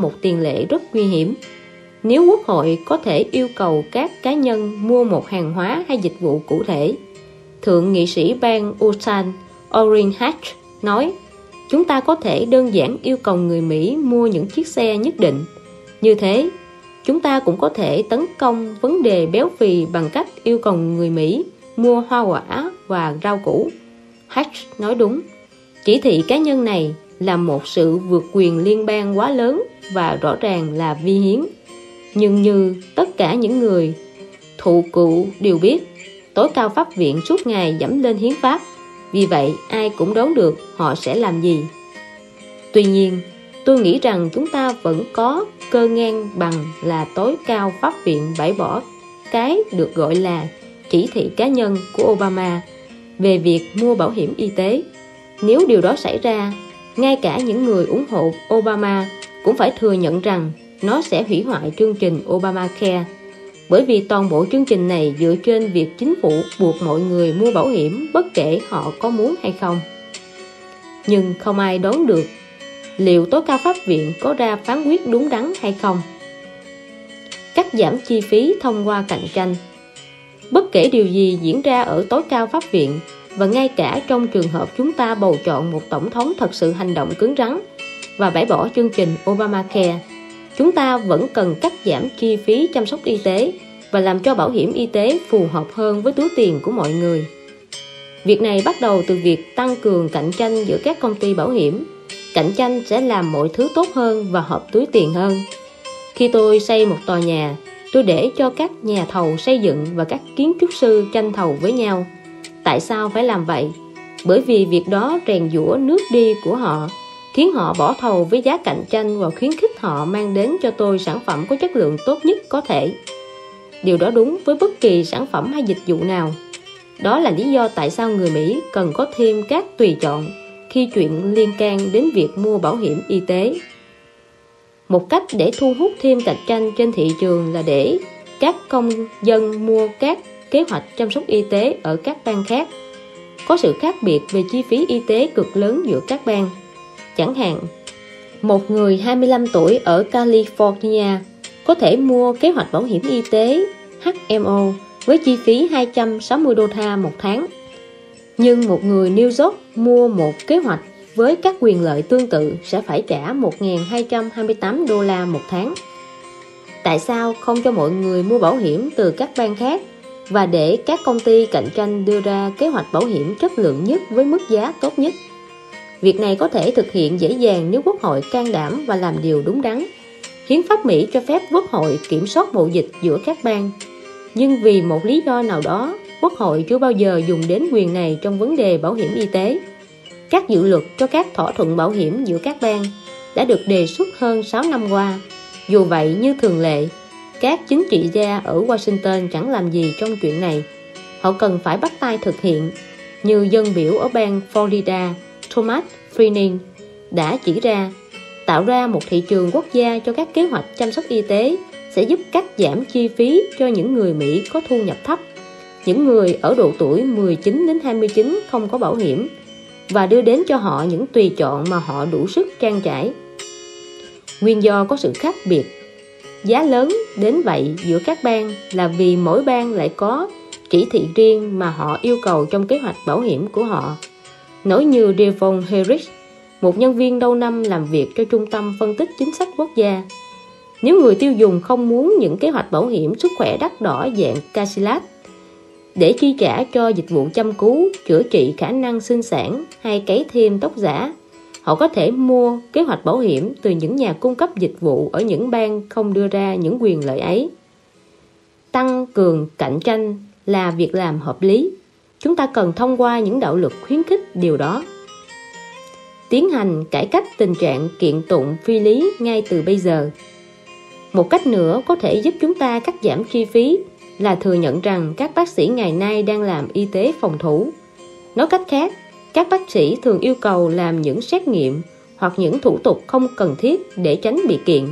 một tiền lệ rất nguy hiểm. Nếu quốc hội có thể yêu cầu các cá nhân mua một hàng hóa hay dịch vụ cụ thể, thượng nghị sĩ bang Utah Orrin Hatch, nói, chúng ta có thể đơn giản yêu cầu người Mỹ mua những chiếc xe nhất định. Như thế, chúng ta cũng có thể tấn công vấn đề béo phì bằng cách yêu cầu người Mỹ mua hoa quả và rau củ. Hatch nói đúng. Chỉ thị cá nhân này là một sự vượt quyền liên bang quá lớn và rõ ràng là vi hiến. Nhưng như tất cả những người, thụ cụ đều biết, tối cao pháp viện suốt ngày dẫm lên hiến pháp. Vì vậy, ai cũng đoán được họ sẽ làm gì. Tuy nhiên, tôi nghĩ rằng chúng ta vẫn có cơ ngang bằng là tối cao pháp viện bãi bỏ cái được gọi là chỉ thị cá nhân của Obama về việc mua bảo hiểm y tế. Nếu điều đó xảy ra ngay cả những người ủng hộ Obama cũng phải thừa nhận rằng nó sẽ hủy hoại chương trình Obamacare. Bởi vì toàn bộ chương trình này dựa trên việc chính phủ buộc mọi người mua bảo hiểm bất kể họ có muốn hay không. Nhưng không ai đoán được liệu tối cao pháp viện có ra phán quyết đúng đắn hay không. Cắt giảm chi phí thông qua cạnh tranh. Bất kể điều gì diễn ra ở tối cao pháp viện và ngay cả trong trường hợp chúng ta bầu chọn một tổng thống thật sự hành động cứng rắn và bãi bỏ chương trình Obamacare, chúng ta vẫn cần cắt giảm chi phí chăm sóc y tế và làm cho bảo hiểm y tế phù hợp hơn với túi tiền của mọi người. Việc này bắt đầu từ việc tăng cường cạnh tranh giữa các công ty bảo hiểm. Cạnh tranh sẽ làm mọi thứ tốt hơn và hợp túi tiền hơn. Khi tôi xây một tòa nhà, tôi để cho các nhà thầu xây dựng và các kiến trúc sư tranh thầu với nhau tại sao phải làm vậy? Bởi vì việc đó rèn giũa nước đi của họ, khiến họ bỏ thầu với giá cạnh tranh và khuyến khích họ mang đến cho tôi sản phẩm có chất lượng tốt nhất có thể. Điều đó đúng với bất kỳ sản phẩm hay dịch vụ nào. Đó là lý do tại sao người Mỹ cần có thêm các tùy chọn khi chuyện liên can đến việc mua bảo hiểm y tế. Một cách để thu hút thêm cạnh tranh trên thị trường là để các công dân mua các kế hoạch chăm sóc y tế ở các bang khác. Có sự khác biệt về chi phí y tế cực lớn giữa các bang. Chẳng hạn, một người 25 tuổi ở California có thể mua kế hoạch bảo hiểm y tế HMO với chi phí 260 đô la một tháng. Nhưng một người New York mua một kế hoạch với các quyền lợi tương tự sẽ phải trả 1.228 đô la một tháng. Tại sao không cho mọi người mua bảo hiểm từ các bang khác? Và để các công ty cạnh tranh đưa ra kế hoạch bảo hiểm chất lượng nhất với mức giá tốt nhất Việc này có thể thực hiện dễ dàng nếu Quốc hội can đảm và làm điều đúng đắn. Hiến pháp Mỹ cho phép Quốc hội kiểm soát mậu dịch giữa các bang. Nhưng vì một lý do nào đó, Quốc hội chưa bao giờ dùng đến quyền này trong vấn đề bảo hiểm y tế. Các dự luật cho các thỏa thuận bảo hiểm giữa các bang đã được đề xuất hơn 6 năm qua. Dù vậy, như thường lệ, các chính trị gia ở Washington chẳng làm gì trong chuyện này. Họ cần phải bắt tay thực hiện, như dân biểu ở bang Florida Thomas Freening đã chỉ ra tạo ra một thị trường quốc gia cho các kế hoạch chăm sóc y tế sẽ giúp cắt giảm chi phí cho những người Mỹ có thu nhập thấp. Những người ở độ tuổi 19 đến 29 không có bảo hiểm và đưa đến cho họ những tùy chọn mà họ đủ sức trang trải. Nguyên do có sự khác biệt giá lớn đến vậy giữa các bang là vì mỗi bang lại có chỉ thị riêng mà họ yêu cầu trong kế hoạch bảo hiểm của họ. Nổi như Devon Harris một nhân viên lâu năm làm việc cho trung tâm phân tích chính sách quốc gia nếu người tiêu dùng không muốn những kế hoạch bảo hiểm sức khỏe đắt đỏ dạng Casilat để chi trả cho dịch vụ chăm cứu, chữa trị khả năng sinh sản hay cấy thêm tóc giả họ có thể mua kế hoạch bảo hiểm từ những nhà cung cấp dịch vụ ở những bang không đưa ra những quyền lợi ấy. Tăng cường cạnh tranh là việc làm hợp lý. Chúng ta cần thông qua những đạo luật khuyến khích điều đó. Tiến hành cải cách tình trạng kiện tụng phi lý ngay từ bây giờ. Một cách nữa có thể giúp chúng ta cắt giảm chi phí là thừa nhận rằng các bác sĩ ngày nay đang làm y tế phòng thủ. Nói cách khác các bác sĩ thường yêu cầu làm những xét nghiệm hoặc những thủ tục không cần thiết để tránh bị kiện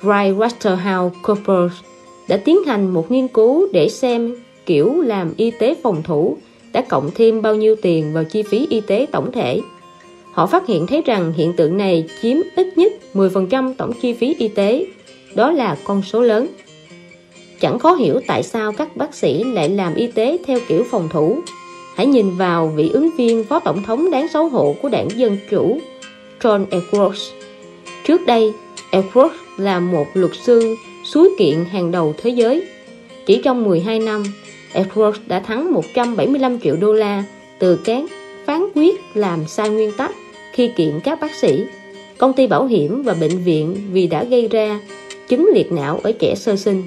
Wright Waterhouse Coopers đã tiến hành một nghiên cứu để xem kiểu làm y tế phòng thủ đã cộng thêm bao nhiêu tiền vào chi phí y tế tổng thể Họ phát hiện thấy rằng hiện tượng này chiếm ít nhất 10% tổng chi phí y tế. Đó là con số lớn. Chẳng khó hiểu tại sao các bác sĩ lại làm y tế theo kiểu phòng thủ. Hãy nhìn vào vị ứng viên phó tổng thống đáng xấu hổ của đảng Dân Chủ, John Edwards. Trước đây, Edwards là một luật sư suối kiện hàng đầu thế giới. Chỉ trong 12 năm, Edwards đã thắng 175 triệu đô la từ các phán quyết làm sai nguyên tắc khi kiện các bác sĩ, công ty bảo hiểm và bệnh viện vì đã gây ra chứng liệt não ở trẻ sơ sinh.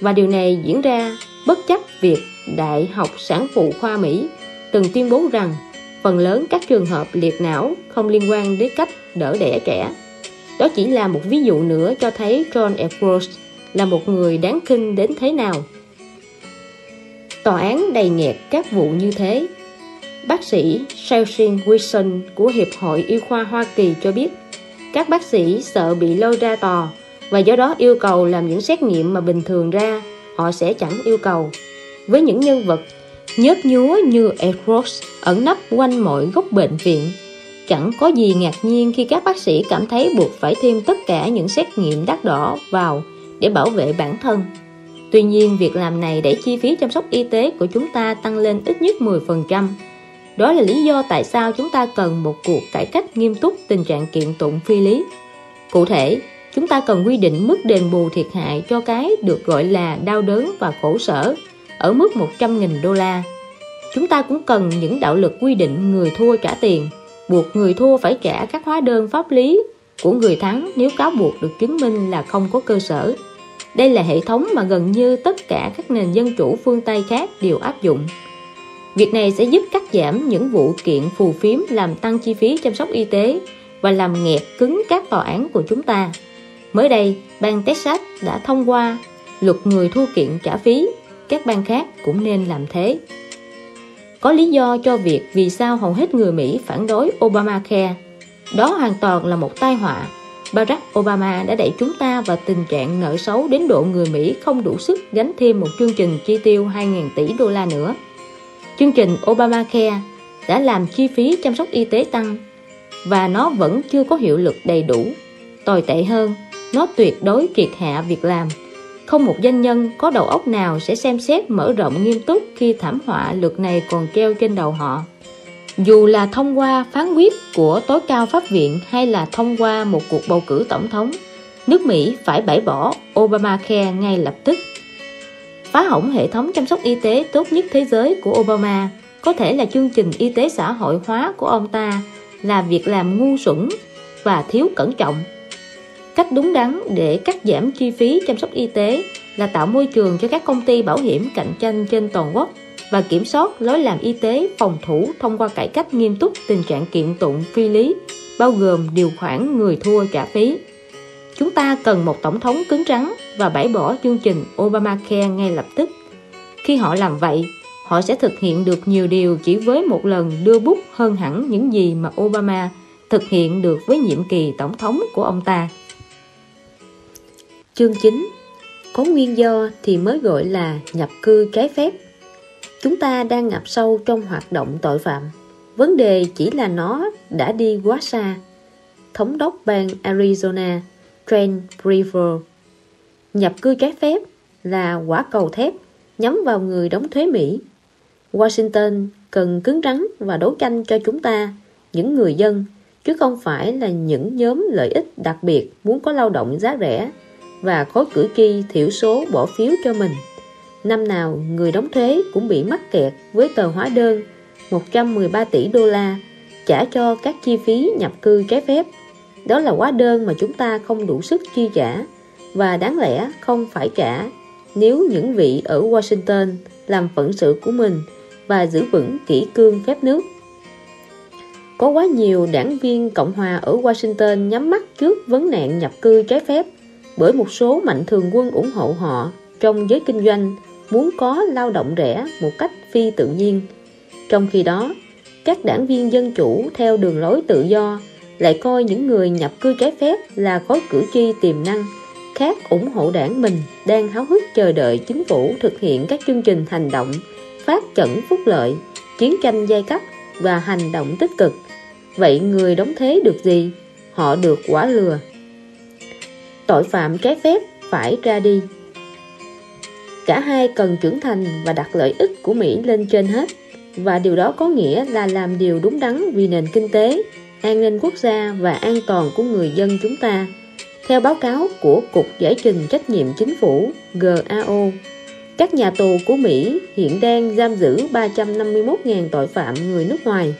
Và điều này diễn ra bất chấp việc Đại học Sản phụ khoa Mỹ từng tuyên bố rằng phần lớn các trường hợp liệt não không liên quan đến cách đỡ đẻ trẻ. Đó chỉ là một ví dụ nữa cho thấy John Edwards là một người đáng kinh đến thế nào. Tòa án đầy nghẹt các vụ như thế. Bác sĩ Shelton Wilson của Hiệp hội Y khoa Hoa Kỳ cho biết, các bác sĩ sợ bị lôi ra tòa và do đó yêu cầu làm những xét nghiệm mà bình thường ra, họ sẽ chẳng yêu cầu. Với những nhân vật nhớt nhúa như Edwards ẩn nấp quanh mọi góc bệnh viện chẳng có gì ngạc nhiên khi các bác sĩ cảm thấy buộc phải thêm tất cả những xét nghiệm đắt đỏ vào để bảo vệ bản thân. Tuy nhiên, việc làm này đẩy chi phí chăm sóc y tế của chúng ta tăng lên ít nhất 10%. Đó là lý do tại sao chúng ta cần một cuộc cải cách nghiêm túc tình trạng kiện tụng phi lý. Cụ thể, chúng ta cần quy định mức đền bù thiệt hại cho cái được gọi là đau đớn và khổ sở ở mức 100.000 đô la. Chúng ta cũng cần những đạo luật quy định người thua trả tiền, buộc người thua phải trả các hóa đơn pháp lý của người thắng nếu cáo buộc được chứng minh là không có cơ sở. Đây là hệ thống mà gần như tất cả các nền dân chủ phương Tây khác đều áp dụng. Việc này sẽ giúp cắt giảm những vụ kiện phù phiếm làm tăng chi phí chăm sóc y tế và làm nghẹt cứng các tòa án của chúng ta. Mới đây, bang Texas đã thông qua luật người thua kiện trả phí, các bang khác cũng nên làm thế. Có lý do cho việc vì sao hầu hết người Mỹ phản đối Obamacare. Đó hoàn toàn là một tai họa. Barack Obama đã đẩy chúng ta vào tình trạng nợ xấu đến độ người Mỹ không đủ sức gánh thêm một chương trình chi tiêu 2.000 tỷ đô la nữa. Chương trình Obamacare đã làm chi phí chăm sóc y tế tăng và nó vẫn chưa có hiệu lực đầy đủ. Tồi tệ hơn, nó tuyệt đối triệt hạ việc làm. Không một doanh nhân có đầu óc nào sẽ xem xét mở rộng nghiêm túc khi thảm họa luật này còn treo trên đầu họ. Dù là thông qua phán quyết của tối cao pháp viện hay là thông qua một cuộc bầu cử tổng thống, nước Mỹ phải bãi bỏ Obamacare ngay lập tức. Phá hỏng hệ thống chăm sóc y tế tốt nhất thế giới của Obama có thể là chương trình y tế xã hội hóa của ông ta là việc làm ngu xuẩn và thiếu cẩn trọng. Cách đúng đắn để cắt giảm chi phí chăm sóc y tế là tạo môi trường cho các công ty bảo hiểm cạnh tranh trên toàn quốc và kiểm soát lối làm y tế phòng thủ thông qua cải cách nghiêm túc tình trạng kiện tụng phi lý, bao gồm điều khoản người thua trả phí. Chúng ta cần một tổng thống cứng rắn và bãi bỏ chương trình Obamacare ngay lập tức. Khi họ làm vậy, họ sẽ thực hiện được nhiều điều chỉ với một lần đưa bút hơn hẳn những gì mà Obama thực hiện được với nhiệm kỳ tổng thống của ông ta. Chương 9 Có nguyên do thì mới gọi là nhập cư trái phép Chúng ta đang ngập sâu trong hoạt động tội phạm. Vấn đề chỉ là nó đã đi quá xa. Thống đốc bang Arizona Trent Brewer nhập cư trái phép là quả cầu thép nhắm vào người đóng thuế Mỹ. Washington cần cứng rắn và đấu tranh cho chúng ta, những người dân, chứ không phải là những nhóm lợi ích đặc biệt muốn có lao động giá rẻ và khối cử tri thiểu số bỏ phiếu cho mình. Năm nào, người đóng thuế cũng bị mắc kẹt với tờ hóa đơn 113 tỷ đô la trả cho các chi phí nhập cư trái phép. Đó là hóa đơn mà chúng ta không đủ sức chi trả và đáng lẽ không phải trả nếu những vị ở Washington làm phận sự của mình và giữ vững kỷ cương phép nước. Có quá nhiều đảng viên Cộng hòa ở Washington nhắm mắt trước vấn nạn nhập cư trái phép bởi một số mạnh thường quân ủng hộ họ trong giới kinh doanh muốn có lao động rẻ một cách phi tự nhiên. Trong khi đó, các đảng viên dân chủ theo đường lối tự do lại coi những người nhập cư trái phép là khối cử tri tiềm năng khác ủng hộ đảng mình đang háo hức chờ đợi chính phủ thực hiện các chương trình hành động phát chẩn phúc lợi chiến tranh giai cấp và hành động tích cực Vậy người đóng thế được gì? Họ được quả lừa Tội phạm trái phép phải ra đi Cả hai cần trưởng thành và đặt lợi ích của Mỹ lên trên hết và điều đó có nghĩa là làm điều đúng đắn vì nền kinh tế, an ninh quốc gia và an toàn của người dân chúng ta. Theo báo cáo của Cục Giải trình Trách nhiệm Chính phủ GAO, các nhà tù của Mỹ hiện đang giam giữ 351.000 tội phạm người nước ngoài.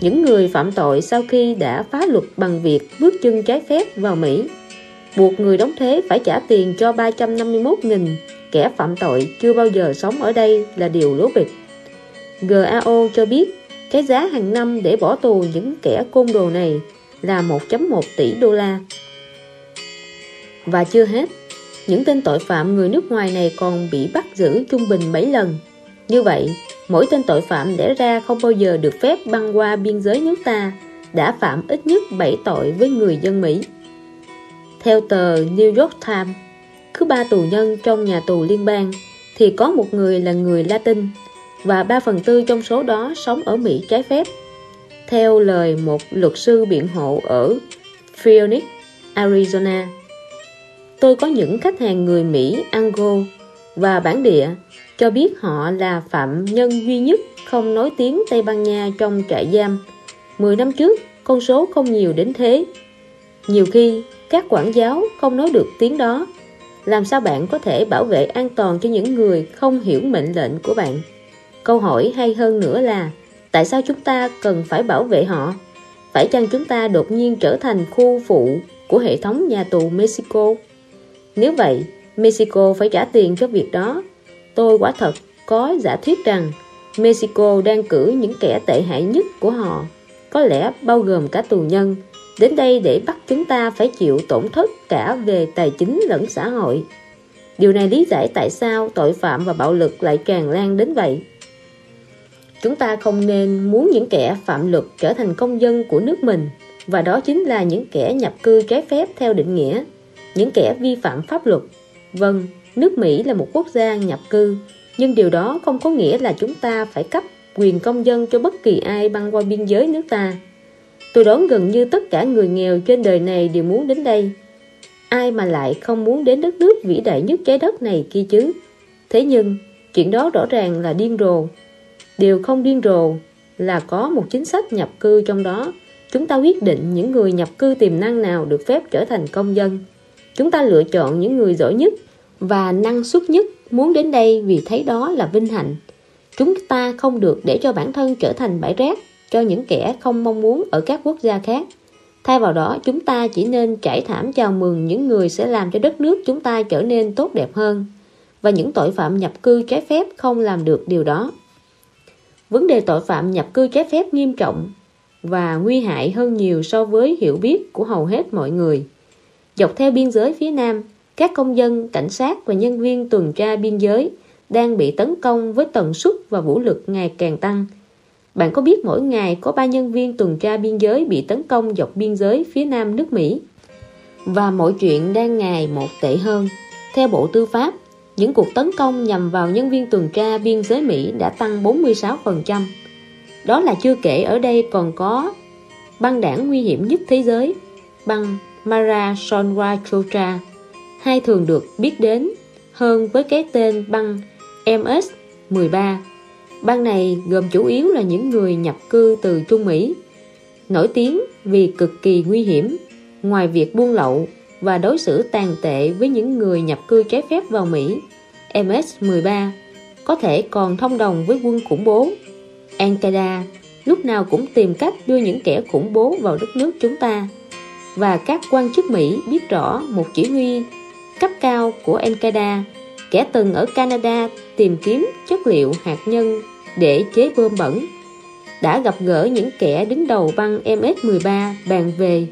Những người phạm tội sau khi đã phá luật bằng việc bước chân trái phép vào Mỹ, buộc người đóng thuế phải trả tiền cho 351.000 kẻ phạm tội chưa bao giờ sống ở đây là điều lố bịch. GAO cho biết cái giá hàng năm để bỏ tù những kẻ côn đồ này là 1.1 tỷ đô la. Và chưa hết, những tên tội phạm người nước ngoài này còn bị bắt giữ trung bình 7 lần. Như vậy, mỗi tên tội phạm đẻ ra không bao giờ được phép băng qua biên giới nước ta đã phạm ít nhất 7 tội với người dân Mỹ. Theo tờ New York Times, cứ ba tù nhân trong nhà tù liên bang thì có một người là người Latin và 3 phần tư trong số đó sống ở Mỹ trái phép. Theo lời một luật sư biện hộ ở Phoenix, Arizona, tôi có những khách hàng người Mỹ Ango và bản địa cho biết họ là phạm nhân duy nhất không nói tiếng Tây Ban Nha trong trại giam. 10 năm trước, con số không nhiều đến thế. Nhiều khi, các quản giáo không nói được tiếng đó. Làm sao bạn có thể bảo vệ an toàn cho những người không hiểu mệnh lệnh của bạn? Câu hỏi hay hơn nữa là tại sao chúng ta cần phải bảo vệ họ? Phải chăng chúng ta đột nhiên trở thành khu phụ của hệ thống nhà tù Mexico? Nếu vậy, Mexico phải trả tiền cho việc đó. Tôi quả thật có giả thuyết rằng Mexico đang cử những kẻ tệ hại nhất của họ, có lẽ bao gồm cả tù nhân, đến đây để bắt chúng ta phải chịu tổn thất cả về tài chính lẫn xã hội. Điều này lý giải tại sao tội phạm và bạo lực lại tràn lan đến vậy. Chúng ta không nên muốn những kẻ phạm luật trở thành công dân của nước mình và đó chính là những kẻ nhập cư trái phép theo định nghĩa, những kẻ vi phạm pháp luật. Vâng, nước Mỹ là một quốc gia nhập cư, nhưng điều đó không có nghĩa là chúng ta phải cấp quyền công dân cho bất kỳ ai băng qua biên giới nước ta. Tôi đoán gần như tất cả người nghèo trên đời này đều muốn đến đây. Ai mà lại không muốn đến đất nước vĩ đại nhất trái đất này kia chứ? Thế nhưng, chuyện đó rõ ràng là điên rồ. Điều không điên rồ là có một chính sách nhập cư trong đó. Chúng ta quyết định những người nhập cư tiềm năng nào được phép trở thành công dân. Chúng ta lựa chọn những người giỏi nhất và năng suất nhất muốn đến đây vì thấy đó là vinh hạnh. Chúng ta không được để cho bản thân trở thành bãi rác cho những kẻ không mong muốn ở các quốc gia khác. Thay vào đó, chúng ta chỉ nên trải thảm chào mừng những người sẽ làm cho đất nước chúng ta trở nên tốt đẹp hơn. Và những tội phạm nhập cư trái phép không làm được điều đó. Vấn đề tội phạm nhập cư trái phép nghiêm trọng và nguy hại hơn nhiều so với hiểu biết của hầu hết mọi người. Dọc theo biên giới phía Nam, các công dân, cảnh sát và nhân viên tuần tra biên giới đang bị tấn công với tần suất và vũ lực ngày càng tăng. Bạn có biết mỗi ngày có ba nhân viên tuần tra biên giới bị tấn công dọc biên giới phía Nam nước Mỹ? Và mọi chuyện đang ngày một tệ hơn. Theo Bộ Tư pháp, những cuộc tấn công nhằm vào nhân viên tuần tra biên giới Mỹ đã tăng 46%. Đó là chưa kể ở đây còn có băng đảng nguy hiểm nhất thế giới, băng Mara Sonrachotra, hay thường được biết đến hơn với cái tên băng MS-13. Bang này gồm chủ yếu là những người nhập cư từ Trung Mỹ, nổi tiếng vì cực kỳ nguy hiểm, ngoài việc buôn lậu và đối xử tàn tệ với những người nhập cư trái phép vào Mỹ. MS-13 có thể còn thông đồng với quân khủng bố. Al-Qaeda lúc nào cũng tìm cách đưa những kẻ khủng bố vào đất nước chúng ta. Và các quan chức Mỹ biết rõ một chỉ huy cấp cao của Al-Qaeda, kẻ từng ở Canada tìm kiếm chất liệu hạt nhân để chế bơm bẩn, đã gặp gỡ những kẻ đứng đầu băng MS-13 bàn về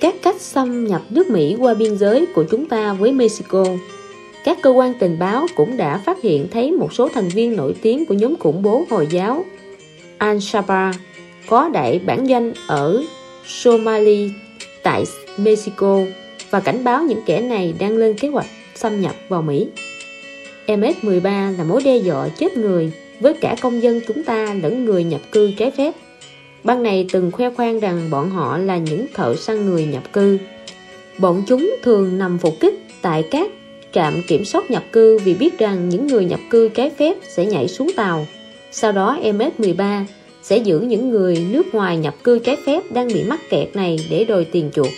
các cách xâm nhập nước Mỹ qua biên giới của chúng ta với Mexico. Các cơ quan tình báo cũng đã phát hiện thấy một số thành viên nổi tiếng của nhóm khủng bố Hồi giáo Al-Shabaab có đại bản doanh ở Somali tại Mexico và cảnh báo những kẻ này đang lên kế hoạch xâm nhập vào Mỹ. MS-13 là mối đe dọa chết người với cả công dân chúng ta lẫn người nhập cư trái phép. Băng này từng khoe khoang rằng bọn họ là những thợ săn người nhập cư. Bọn chúng thường nằm phục kích tại các trạm kiểm soát nhập cư vì biết rằng những người nhập cư trái phép sẽ nhảy xuống tàu. Sau đó MS-13 sẽ giữ những người nước ngoài nhập cư trái phép đang bị mắc kẹt này để đòi tiền chuộc.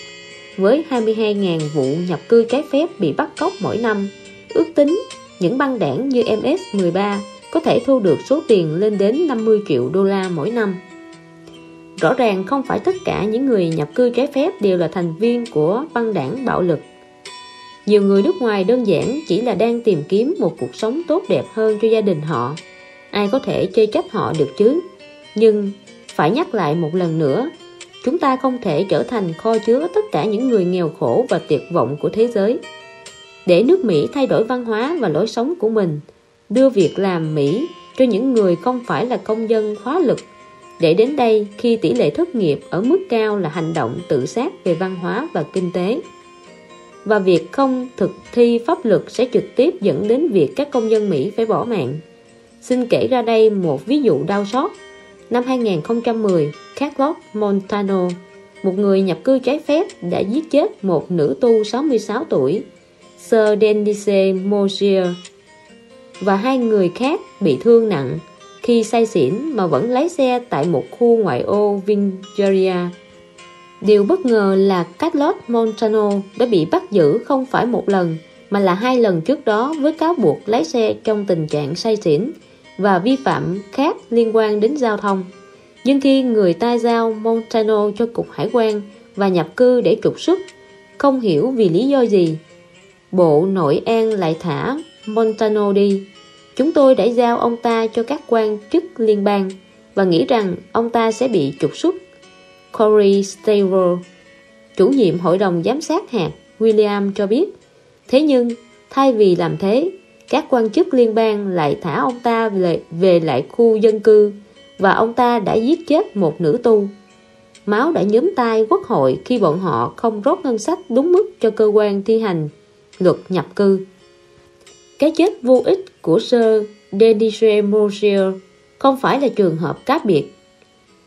Với 22.000 vụ nhập cư trái phép bị bắt cóc mỗi năm, ước tính những băng đảng như MS-13 có thể thu được số tiền lên đến 50 triệu đô la mỗi năm. Rõ ràng không phải tất cả những người nhập cư trái phép đều là thành viên của băng đảng bạo lực. Nhiều người nước ngoài đơn giản chỉ là đang tìm kiếm một cuộc sống tốt đẹp hơn cho gia đình họ. Ai có thể chê trách họ được chứ? Nhưng phải nhắc lại một lần nữa, chúng ta không thể trở thành kho chứa tất cả những người nghèo khổ và tuyệt vọng của thế giới. Để nước Mỹ thay đổi văn hóa và lối sống của mình, đưa việc làm Mỹ cho những người không phải là công dân khóa lực để đến đây khi tỷ lệ thất nghiệp ở mức cao là hành động tự sát về văn hóa và kinh tế và việc không thực thi pháp luật sẽ trực tiếp dẫn đến việc các công dân Mỹ phải bỏ mạng. Xin kể ra đây một ví dụ đau xót. Năm 2010, Carlos Montano, một người nhập cư trái phép đã giết chết một nữ tu 66 tuổi, Sir Denise Mosier, và hai người khác bị thương nặng khi say xỉn mà vẫn lái xe tại một khu ngoại ô Vingeria. Điều bất ngờ là Carlos Montano đã bị bắt giữ không phải một lần mà là hai lần trước đó với cáo buộc lái xe trong tình trạng say xỉn và vi phạm khác liên quan đến giao thông. Nhưng khi người ta giao Montano cho Cục Hải quan và nhập cư để trục xuất, không hiểu vì lý do gì, Bộ Nội an lại thả Montano đi. Chúng tôi đã giao ông ta cho các quan chức liên bang và nghĩ rằng ông ta sẽ bị trục xuất. Corey staver chủ nhiệm hội đồng giám sát hạt William cho biết. Thế nhưng, thay vì làm thế, các quan chức liên bang lại thả ông ta về, về lại khu dân cư và ông ta đã giết chết một nữ tu. Máu đã nhớm tay quốc hội khi bọn họ không rót ngân sách đúng mức cho cơ quan thi hành luật nhập cư. Cái chết vô ích của Sir Denisre Mosier không phải là trường hợp cá biệt.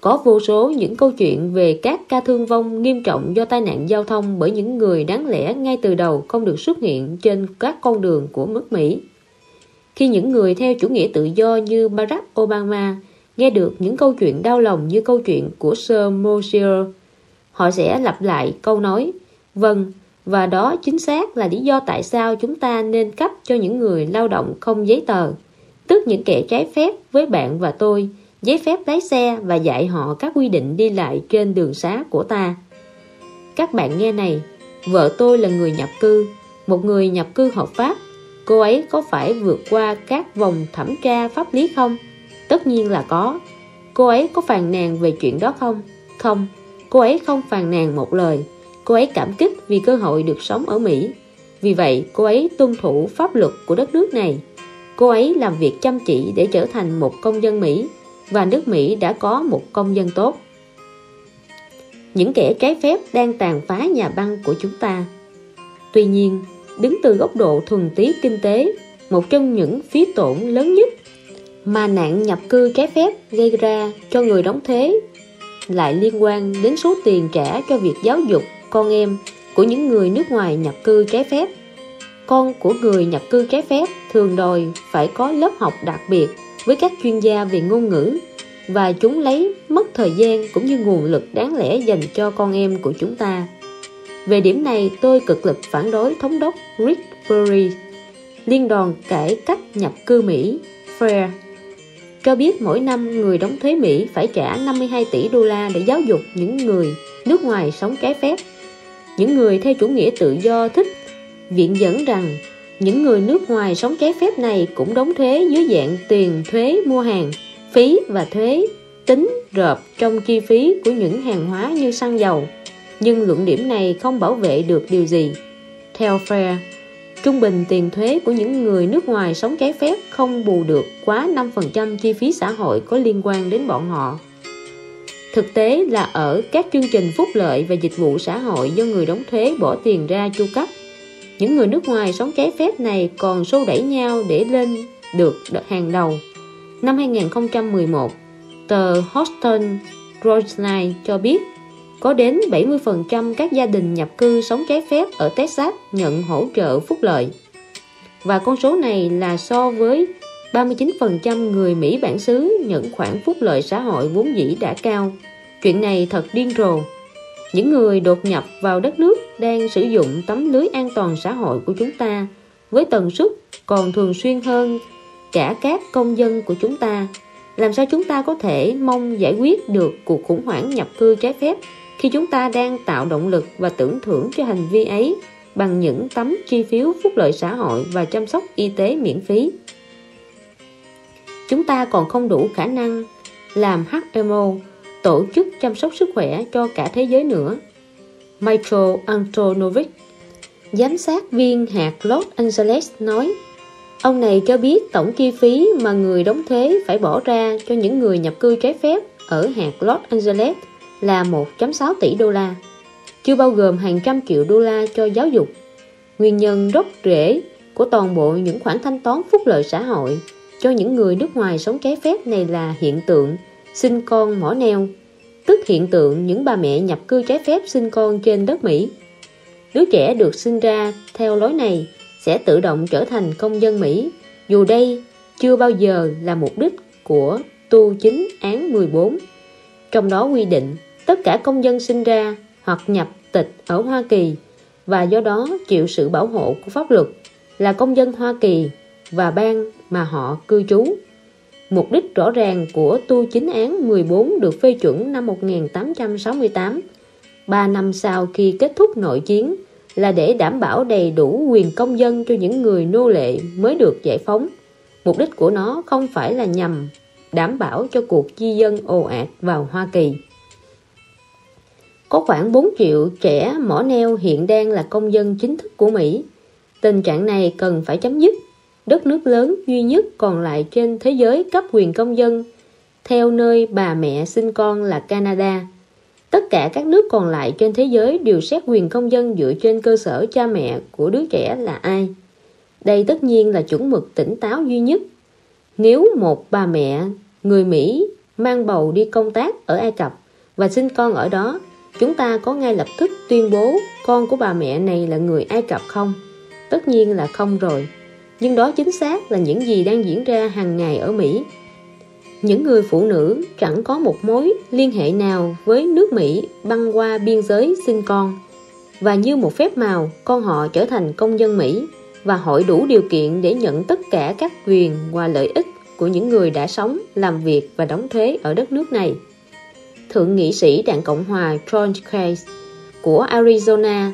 Có vô số những câu chuyện về các ca thương vong nghiêm trọng do tai nạn giao thông bởi những người đáng lẽ ngay từ đầu không được xuất hiện trên các con đường của nước Mỹ. Khi những người theo chủ nghĩa tự do như Barack Obama nghe được những câu chuyện đau lòng như câu chuyện của Sir Mosier, họ sẽ lặp lại câu nói Vâng, và đó chính xác là lý do tại sao chúng ta nên cấp cho những người lao động không giấy tờ, tức những kẻ trái phép với bạn và tôi, giấy phép lái xe và dạy họ các quy định đi lại trên đường xá của ta. Các bạn nghe này, vợ tôi là người nhập cư, một người nhập cư hợp pháp. Cô ấy có phải vượt qua các vòng thẩm tra pháp lý không? Tất nhiên là có. Cô ấy có phàn nàn về chuyện đó không? Không, cô ấy không phàn nàn một lời. Cô ấy cảm kích vì cơ hội được sống ở Mỹ. Vì vậy, cô ấy tuân thủ pháp luật của đất nước này. Cô ấy làm việc chăm chỉ để trở thành một công dân Mỹ và nước Mỹ đã có một công dân tốt. Những kẻ trái phép đang tàn phá nhà băng của chúng ta. Tuy nhiên, đứng từ góc độ thuần túy kinh tế, một trong những phí tổn lớn nhất mà nạn nhập cư trái phép gây ra cho người đóng thuế lại liên quan đến số tiền trả cho việc giáo dục con em của những người nước ngoài nhập cư trái phép. Con của người nhập cư trái phép thường đòi phải có lớp học đặc biệt với các chuyên gia về ngôn ngữ và chúng lấy mất thời gian cũng như nguồn lực đáng lẽ dành cho con em của chúng ta. Về điểm này, tôi cực lực phản đối thống đốc Rick Perry, liên đoàn cải cách nhập cư Mỹ, FAIR, cho biết mỗi năm người đóng thuế Mỹ phải trả 52 tỷ đô la để giáo dục những người nước ngoài sống trái phép. Những người theo chủ nghĩa tự do thích viện dẫn rằng những người nước ngoài sống trái phép này cũng đóng thuế dưới dạng tiền thuế mua hàng, phí và thuế tính rợp trong chi phí của những hàng hóa như xăng dầu. Nhưng luận điểm này không bảo vệ được điều gì. Theo Fair, trung bình tiền thuế của những người nước ngoài sống trái phép không bù được quá 5% chi phí xã hội có liên quan đến bọn họ. Thực tế là ở các chương trình phúc lợi và dịch vụ xã hội do người đóng thuế bỏ tiền ra chu cấp những người nước ngoài sống trái phép này còn xô đẩy nhau để lên được hàng đầu. Năm 2011, tờ Houston Rosenstein cho biết có đến 70% các gia đình nhập cư sống trái phép ở Texas nhận hỗ trợ phúc lợi. Và con số này là so với 39% người Mỹ bản xứ nhận khoản phúc lợi xã hội vốn dĩ đã cao. Chuyện này thật điên rồ. Những người đột nhập vào đất nước đang sử dụng tấm lưới an toàn xã hội của chúng ta với tần suất còn thường xuyên hơn cả các công dân của chúng ta. Làm sao chúng ta có thể mong giải quyết được cuộc khủng hoảng nhập cư trái phép khi chúng ta đang tạo động lực và tưởng thưởng cho hành vi ấy bằng những tấm chi phiếu phúc lợi xã hội và chăm sóc y tế miễn phí. Chúng ta còn không đủ khả năng làm HMO, tổ chức chăm sóc sức khỏe cho cả thế giới nữa. Michael Antonovic, giám sát viên hạt Los Angeles nói Ông này cho biết tổng chi phí mà người đóng thuế phải bỏ ra cho những người nhập cư trái phép ở hạt Los Angeles là 1.6 tỷ đô la, chưa bao gồm hàng trăm triệu đô la cho giáo dục. Nguyên nhân gốc rễ của toàn bộ những khoản thanh toán phúc lợi xã hội cho những người nước ngoài sống trái phép này là hiện tượng sinh con mỏ neo, tức hiện tượng những bà mẹ nhập cư trái phép sinh con trên đất Mỹ. Đứa trẻ được sinh ra theo lối này sẽ tự động trở thành công dân Mỹ, dù đây chưa bao giờ là mục đích của tu chính án 14. Trong đó quy định tất cả công dân sinh ra hoặc nhập tịch ở Hoa Kỳ và do đó chịu sự bảo hộ của pháp luật là công dân Hoa Kỳ và bang mà họ cư trú. Mục đích rõ ràng của tu chính án 14 được phê chuẩn năm 1868, 3 năm sau khi kết thúc nội chiến là để đảm bảo đầy đủ quyền công dân cho những người nô lệ mới được giải phóng. Mục đích của nó không phải là nhằm đảm bảo cho cuộc di dân ồ ạt vào Hoa Kỳ. Có khoảng 4 triệu trẻ mỏ neo hiện đang là công dân chính thức của Mỹ. Tình trạng này cần phải chấm dứt. Đất nước lớn duy nhất còn lại trên thế giới cấp quyền công dân theo nơi bà mẹ sinh con là Canada. Tất cả các nước còn lại trên thế giới đều xét quyền công dân dựa trên cơ sở cha mẹ của đứa trẻ là ai. Đây tất nhiên là chuẩn mực tỉnh táo duy nhất. Nếu một bà mẹ, người Mỹ, mang bầu đi công tác ở Ai Cập và sinh con ở đó, chúng ta có ngay lập tức tuyên bố con của bà mẹ này là người Ai Cập không? Tất nhiên là không rồi. Nhưng đó chính xác là những gì đang diễn ra hàng ngày ở Mỹ. Những người phụ nữ chẳng có một mối liên hệ nào với nước Mỹ băng qua biên giới sinh con. Và như một phép màu, con họ trở thành công dân Mỹ và hội đủ điều kiện để nhận tất cả các quyền và lợi ích của những người đã sống, làm việc và đóng thuế ở đất nước này thượng nghị sĩ đảng Cộng hòa John Case của Arizona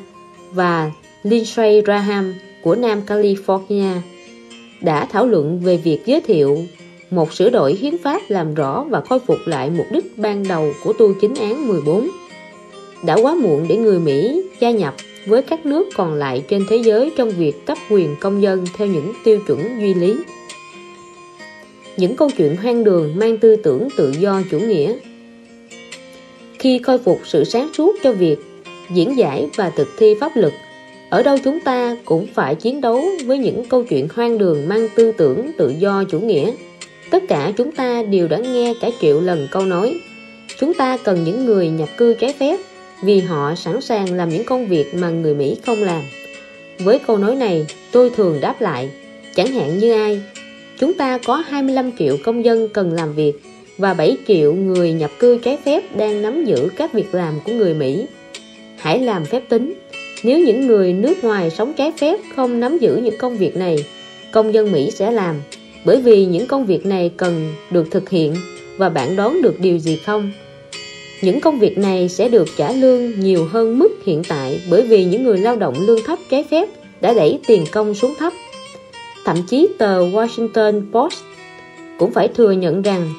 và Lindsey Graham của Nam California đã thảo luận về việc giới thiệu một sửa đổi hiến pháp làm rõ và khôi phục lại mục đích ban đầu của tu chính án 14. Đã quá muộn để người Mỹ gia nhập với các nước còn lại trên thế giới trong việc cấp quyền công dân theo những tiêu chuẩn duy lý. Những câu chuyện hoang đường mang tư tưởng tự do chủ nghĩa khi khôi phục sự sáng suốt cho việc diễn giải và thực thi pháp luật ở đâu chúng ta cũng phải chiến đấu với những câu chuyện hoang đường mang tư tưởng tự do chủ nghĩa tất cả chúng ta đều đã nghe cả triệu lần câu nói, chúng ta cần những người nhập cư trái phép vì họ sẵn sàng làm những công việc mà người Mỹ không làm với câu nói này, tôi thường đáp lại, chẳng hạn như ai chúng ta có 25 triệu công dân cần làm việc và 7 triệu người nhập cư trái phép đang nắm giữ các việc làm của người Mỹ. Hãy làm phép tính. Nếu những người nước ngoài sống trái phép không nắm giữ những công việc này, công dân Mỹ sẽ làm, bởi vì những công việc này cần được thực hiện và bạn đoán được điều gì không? Những công việc này sẽ được trả lương nhiều hơn mức hiện tại bởi vì những người lao động lương thấp trái phép đã đẩy tiền công xuống thấp. Thậm chí tờ Washington Post cũng phải thừa nhận rằng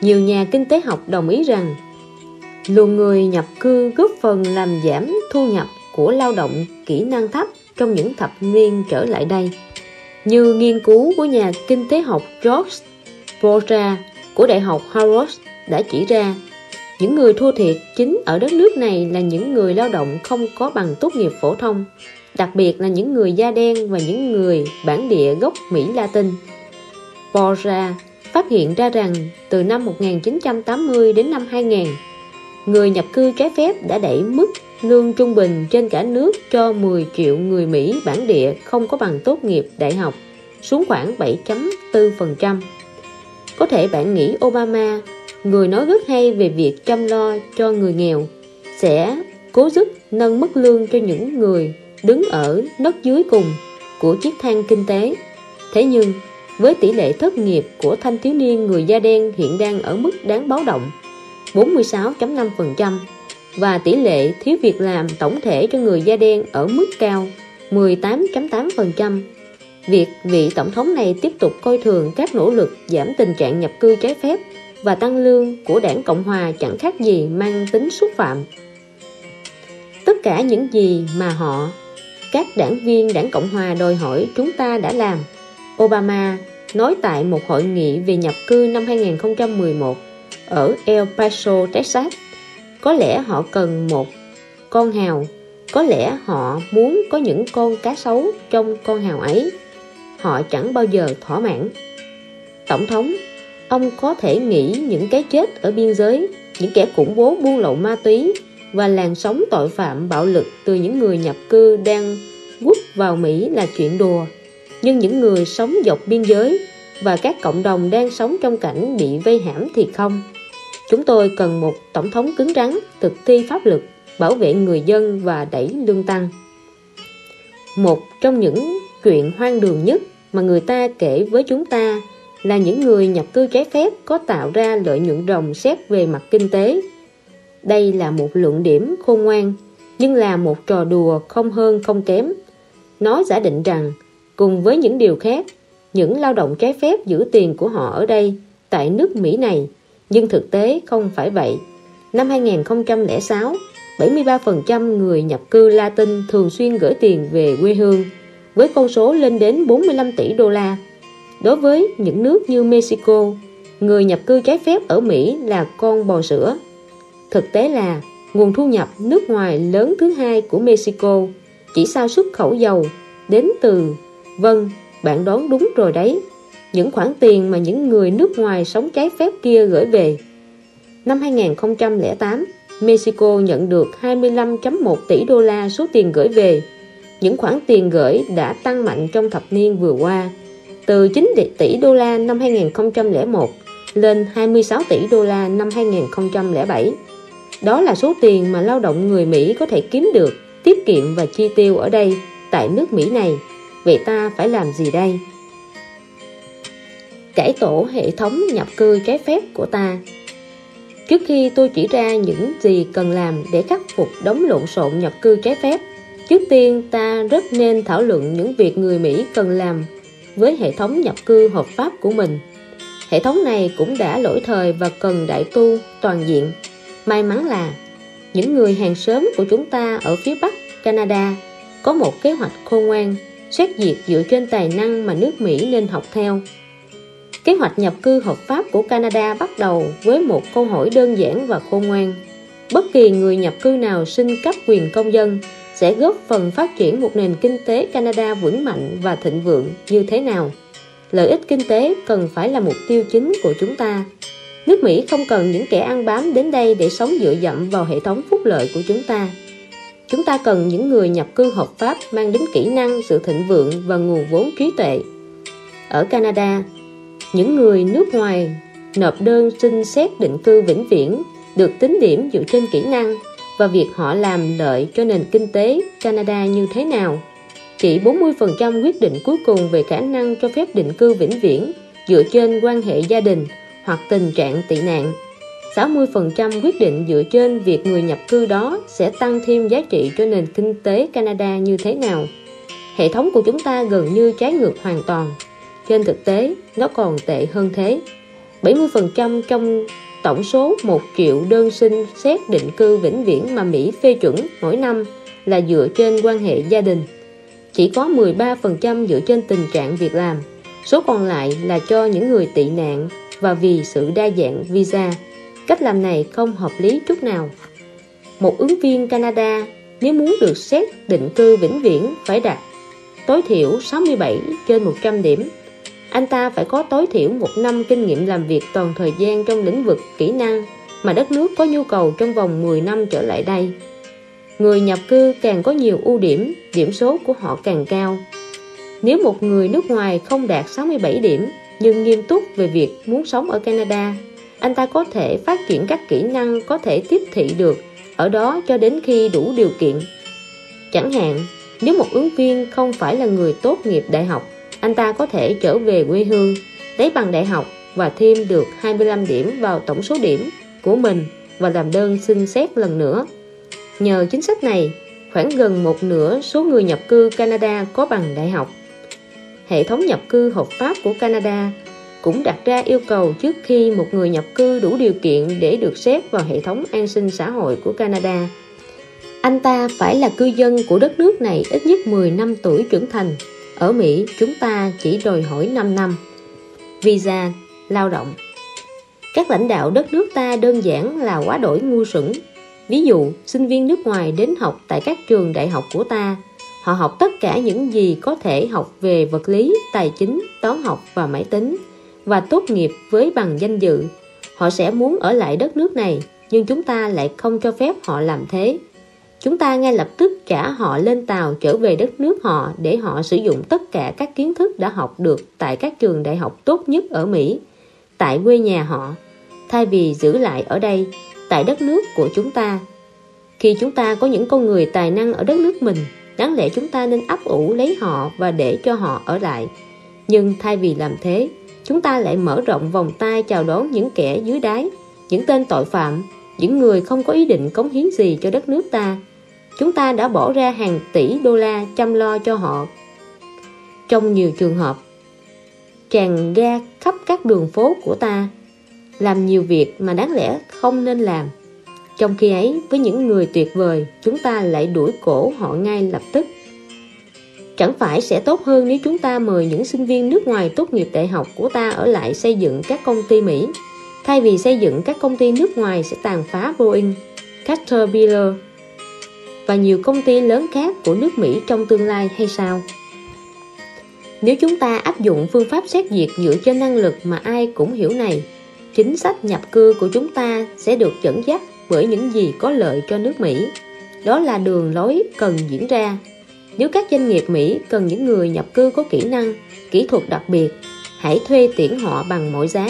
nhiều nhà kinh tế học đồng ý rằng luồng người nhập cư góp phần làm giảm thu nhập của lao động kỹ năng thấp trong những thập niên trở lại đây. Như nghiên cứu của nhà kinh tế học George Borja của Đại học Harvard đã chỉ ra, những người thua thiệt chính ở đất nước này là những người lao động không có bằng tốt nghiệp phổ thông, đặc biệt là những người da đen và những người bản địa gốc Mỹ Latin. Borja phát hiện ra rằng từ năm 1980 đến năm 2000, người nhập cư trái phép đã đẩy mức lương trung bình trên cả nước cho 10 triệu người Mỹ bản địa không có bằng tốt nghiệp đại học xuống khoảng 7.4%. Có thể bạn nghĩ Obama, người nói rất hay về việc chăm lo cho người nghèo, sẽ cố giúp nâng mức lương cho những người đứng ở nấc dưới cùng của chiếc thang kinh tế. Thế nhưng, với tỷ lệ thất nghiệp của thanh thiếu niên người da đen hiện đang ở mức đáng báo động 46.5% và tỷ lệ thiếu việc làm tổng thể cho người da đen ở mức cao 18.8%. Việc vị tổng thống này tiếp tục coi thường các nỗ lực giảm tình trạng nhập cư trái phép và tăng lương của đảng Cộng Hòa chẳng khác gì mang tính xúc phạm. Tất cả những gì mà họ, các đảng viên đảng Cộng Hòa đòi hỏi chúng ta đã làm. Obama nói tại một hội nghị về nhập cư năm 2011 ở El Paso, Texas. Có lẽ họ cần một con hào, có lẽ họ muốn có những con cá sấu trong con hào ấy. Họ chẳng bao giờ thỏa mãn. Tổng thống, ông có thể nghĩ những cái chết ở biên giới, những kẻ khủng bố buôn lậu ma túy và làn sóng tội phạm bạo lực từ những người nhập cư đang quốc vào Mỹ là chuyện đùa. Nhưng những người sống dọc biên giới và các cộng đồng đang sống trong cảnh bị vây hãm thì không. Chúng tôi cần một tổng thống cứng rắn, thực thi pháp luật, bảo vệ người dân và đẩy lương tăng. Một trong những chuyện hoang đường nhất mà người ta kể với chúng ta là những người nhập cư trái phép có tạo ra lợi nhuận rồng xét về mặt kinh tế. Đây là một luận điểm khôn ngoan, nhưng là một trò đùa không hơn không kém. Nó giả định rằng, cùng với những điều khác, những lao động trái phép giữ tiền của họ ở đây, tại nước Mỹ này, nhưng thực tế không phải vậy. Năm 2006, 73% người nhập cư Latin thường xuyên gửi tiền về quê hương, với con số lên đến 45 tỷ đô la. Đối với những nước như Mexico, người nhập cư trái phép ở Mỹ là con bò sữa. Thực tế là nguồn thu nhập nước ngoài lớn thứ hai của Mexico chỉ sau xuất khẩu dầu đến từ Vâng, bạn đoán đúng rồi đấy những khoản tiền mà những người nước ngoài sống trái phép kia gửi về. Năm 2008, Mexico nhận được 25.1 tỷ đô la số tiền gửi về. Những khoản tiền gửi đã tăng mạnh trong thập niên vừa qua, từ 9 tỷ đô la năm 2001 lên 26 tỷ đô la năm 2007. Đó là số tiền mà lao động người Mỹ có thể kiếm được, tiết kiệm và chi tiêu ở đây, tại nước Mỹ này. Vậy ta phải làm gì đây? Cải tổ hệ thống nhập cư trái phép của ta. Trước khi tôi chỉ ra những gì cần làm để khắc phục đống lộn xộn nhập cư trái phép, trước tiên ta rất nên thảo luận những việc người Mỹ cần làm với hệ thống nhập cư hợp pháp của mình. Hệ thống này cũng đã lỗi thời và cần đại tu toàn diện. May mắn là những người hàng xóm của chúng ta ở phía Bắc Canada có một kế hoạch khôn ngoan xét duyệt dựa trên tài năng mà nước Mỹ nên học theo. Kế hoạch nhập cư hợp pháp của Canada bắt đầu với một câu hỏi đơn giản và khôn ngoan. Bất kỳ người nhập cư nào xin cấp quyền công dân sẽ góp phần phát triển một nền kinh tế Canada vững mạnh và thịnh vượng như thế nào? Lợi ích kinh tế cần phải là mục tiêu chính của chúng ta. Nước Mỹ không cần những kẻ ăn bám đến đây để sống dựa dẫm vào hệ thống phúc lợi của chúng ta. Chúng ta cần những người nhập cư hợp pháp mang đến kỹ năng, sự thịnh vượng và nguồn vốn trí tuệ. Ở Canada, những người nước ngoài nộp đơn xin xét định cư vĩnh viễn được tính điểm dựa trên kỹ năng và việc họ làm lợi cho nền kinh tế Canada như thế nào. Chỉ 40% quyết định cuối cùng về khả năng cho phép định cư vĩnh viễn dựa trên quan hệ gia đình hoặc tình trạng tị nạn. 60% quyết định dựa trên việc người nhập cư đó sẽ tăng thêm giá trị cho nền kinh tế Canada như thế nào. Hệ thống của chúng ta gần như trái ngược hoàn toàn. Trên thực tế, nó còn tệ hơn thế. 70% trong tổng số 1 triệu đơn xin xét định cư vĩnh viễn mà Mỹ phê chuẩn mỗi năm là dựa trên quan hệ gia đình. Chỉ có 13% dựa trên tình trạng việc làm. Số còn lại là cho những người tị nạn và vì sự đa dạng visa. Cách làm này không hợp lý chút nào. Một ứng viên Canada nếu muốn được xét định cư vĩnh viễn phải đạt tối thiểu 67 trên 100 điểm anh ta phải có tối thiểu một năm kinh nghiệm làm việc toàn thời gian trong lĩnh vực kỹ năng mà đất nước có nhu cầu trong vòng 10 năm trở lại đây. Người nhập cư càng có nhiều ưu điểm, điểm số của họ càng cao. Nếu một người nước ngoài không đạt 67 điểm nhưng nghiêm túc về việc muốn sống ở Canada, anh ta có thể phát triển các kỹ năng có thể tiếp thị được ở đó cho đến khi đủ điều kiện. Chẳng hạn, nếu một ứng viên không phải là người tốt nghiệp đại học, anh ta có thể trở về quê hương, lấy bằng đại học và thêm được 25 điểm vào tổng số điểm của mình và làm đơn xin xét lần nữa. Nhờ chính sách này, khoảng gần một nửa số người nhập cư Canada có bằng đại học. Hệ thống nhập cư hợp pháp của Canada cũng đặt ra yêu cầu trước khi một người nhập cư đủ điều kiện để được xét vào hệ thống an sinh xã hội của Canada. Anh ta phải là cư dân của đất nước này ít nhất 10 năm tuổi trưởng thành. Ở Mỹ, chúng ta chỉ đòi hỏi 5 năm. Visa, lao động Các lãnh đạo đất nước ta đơn giản là quá đổi ngu xuẩn. Ví dụ, sinh viên nước ngoài đến học tại các trường đại học của ta Họ học tất cả những gì có thể học về vật lý, tài chính, toán học và máy tính và tốt nghiệp với bằng danh dự. Họ sẽ muốn ở lại đất nước này, nhưng chúng ta lại không cho phép họ làm thế. Chúng ta ngay lập tức trả họ lên tàu trở về đất nước họ để họ sử dụng tất cả các kiến thức đã học được tại các trường đại học tốt nhất ở Mỹ, tại quê nhà họ, thay vì giữ lại ở đây, tại đất nước của chúng ta. Khi chúng ta có những con người tài năng ở đất nước mình, đáng lẽ chúng ta nên ấp ủ lấy họ và để cho họ ở lại. Nhưng thay vì làm thế, chúng ta lại mở rộng vòng tay chào đón những kẻ dưới đáy, những tên tội phạm, những người không có ý định cống hiến gì cho đất nước ta. Chúng ta đã bỏ ra hàng tỷ đô la chăm lo cho họ. Trong nhiều trường hợp, tràn ga khắp các đường phố của ta, làm nhiều việc mà đáng lẽ không nên làm. Trong khi ấy, với những người tuyệt vời, chúng ta lại đuổi cổ họ ngay lập tức. Chẳng phải sẽ tốt hơn nếu chúng ta mời những sinh viên nước ngoài tốt nghiệp đại học của ta ở lại xây dựng các công ty Mỹ, thay vì xây dựng các công ty nước ngoài sẽ tàn phá Boeing, Caterpillar và nhiều công ty lớn khác của nước Mỹ trong tương lai hay sao? Nếu chúng ta áp dụng phương pháp xét duyệt dựa trên năng lực mà ai cũng hiểu này, chính sách nhập cư của chúng ta sẽ được dẫn dắt bởi những gì có lợi cho nước Mỹ. Đó là đường lối cần diễn ra. Nếu các doanh nghiệp Mỹ cần những người nhập cư có kỹ năng, kỹ thuật đặc biệt, hãy thuê tuyển họ bằng mọi giá.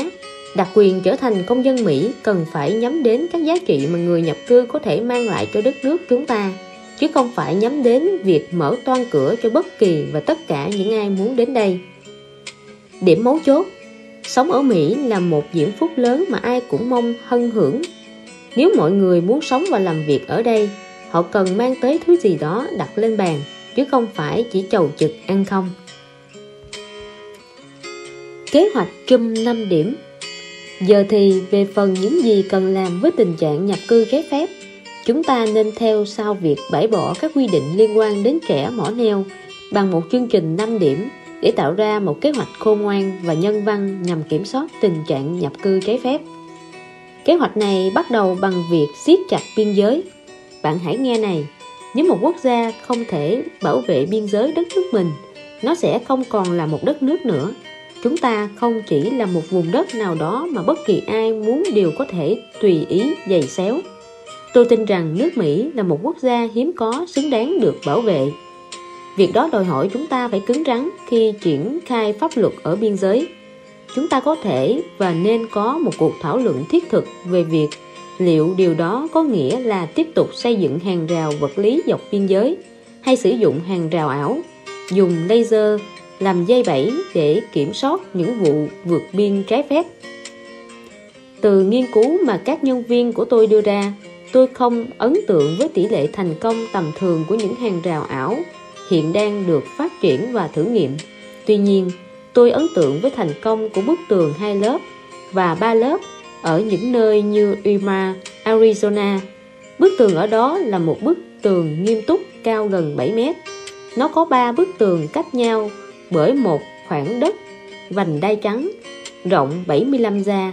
Đặc quyền trở thành công dân Mỹ cần phải nhắm đến các giá trị mà người nhập cư có thể mang lại cho đất nước chúng ta, chứ không phải nhắm đến việc mở toan cửa cho bất kỳ và tất cả những ai muốn đến đây. Điểm mấu chốt Sống ở Mỹ là một diễm phúc lớn mà ai cũng mong hân hưởng nếu mọi người muốn sống và làm việc ở đây, họ cần mang tới thứ gì đó đặt lên bàn, chứ không phải chỉ chầu trực ăn không. Kế hoạch chung 5 điểm Giờ thì về phần những gì cần làm với tình trạng nhập cư trái phép, chúng ta nên theo sau việc bãi bỏ các quy định liên quan đến trẻ mỏ neo bằng một chương trình 5 điểm để tạo ra một kế hoạch khôn ngoan và nhân văn nhằm kiểm soát tình trạng nhập cư trái phép. Kế hoạch này bắt đầu bằng việc siết chặt biên giới. Bạn hãy nghe này, nếu một quốc gia không thể bảo vệ biên giới đất nước mình, nó sẽ không còn là một đất nước nữa. Chúng ta không chỉ là một vùng đất nào đó mà bất kỳ ai muốn đều có thể tùy ý giày xéo. Tôi tin rằng nước Mỹ là một quốc gia hiếm có xứng đáng được bảo vệ. Việc đó đòi hỏi chúng ta phải cứng rắn khi triển khai pháp luật ở biên giới chúng ta có thể và nên có một cuộc thảo luận thiết thực về việc liệu điều đó có nghĩa là tiếp tục xây dựng hàng rào vật lý dọc biên giới hay sử dụng hàng rào ảo, dùng laser làm dây bẫy để kiểm soát những vụ vượt biên trái phép từ nghiên cứu mà các nhân viên của tôi đưa ra tôi không ấn tượng với tỷ lệ thành công tầm thường của những hàng rào ảo hiện đang được phát triển và thử nghiệm tuy nhiên Tôi ấn tượng với thành công của bức tường hai lớp và ba lớp ở những nơi như Yuma, Arizona. Bức tường ở đó là một bức tường nghiêm túc cao gần 7 mét. Nó có ba bức tường cách nhau bởi một khoảng đất vành đai trắng rộng 75 gia,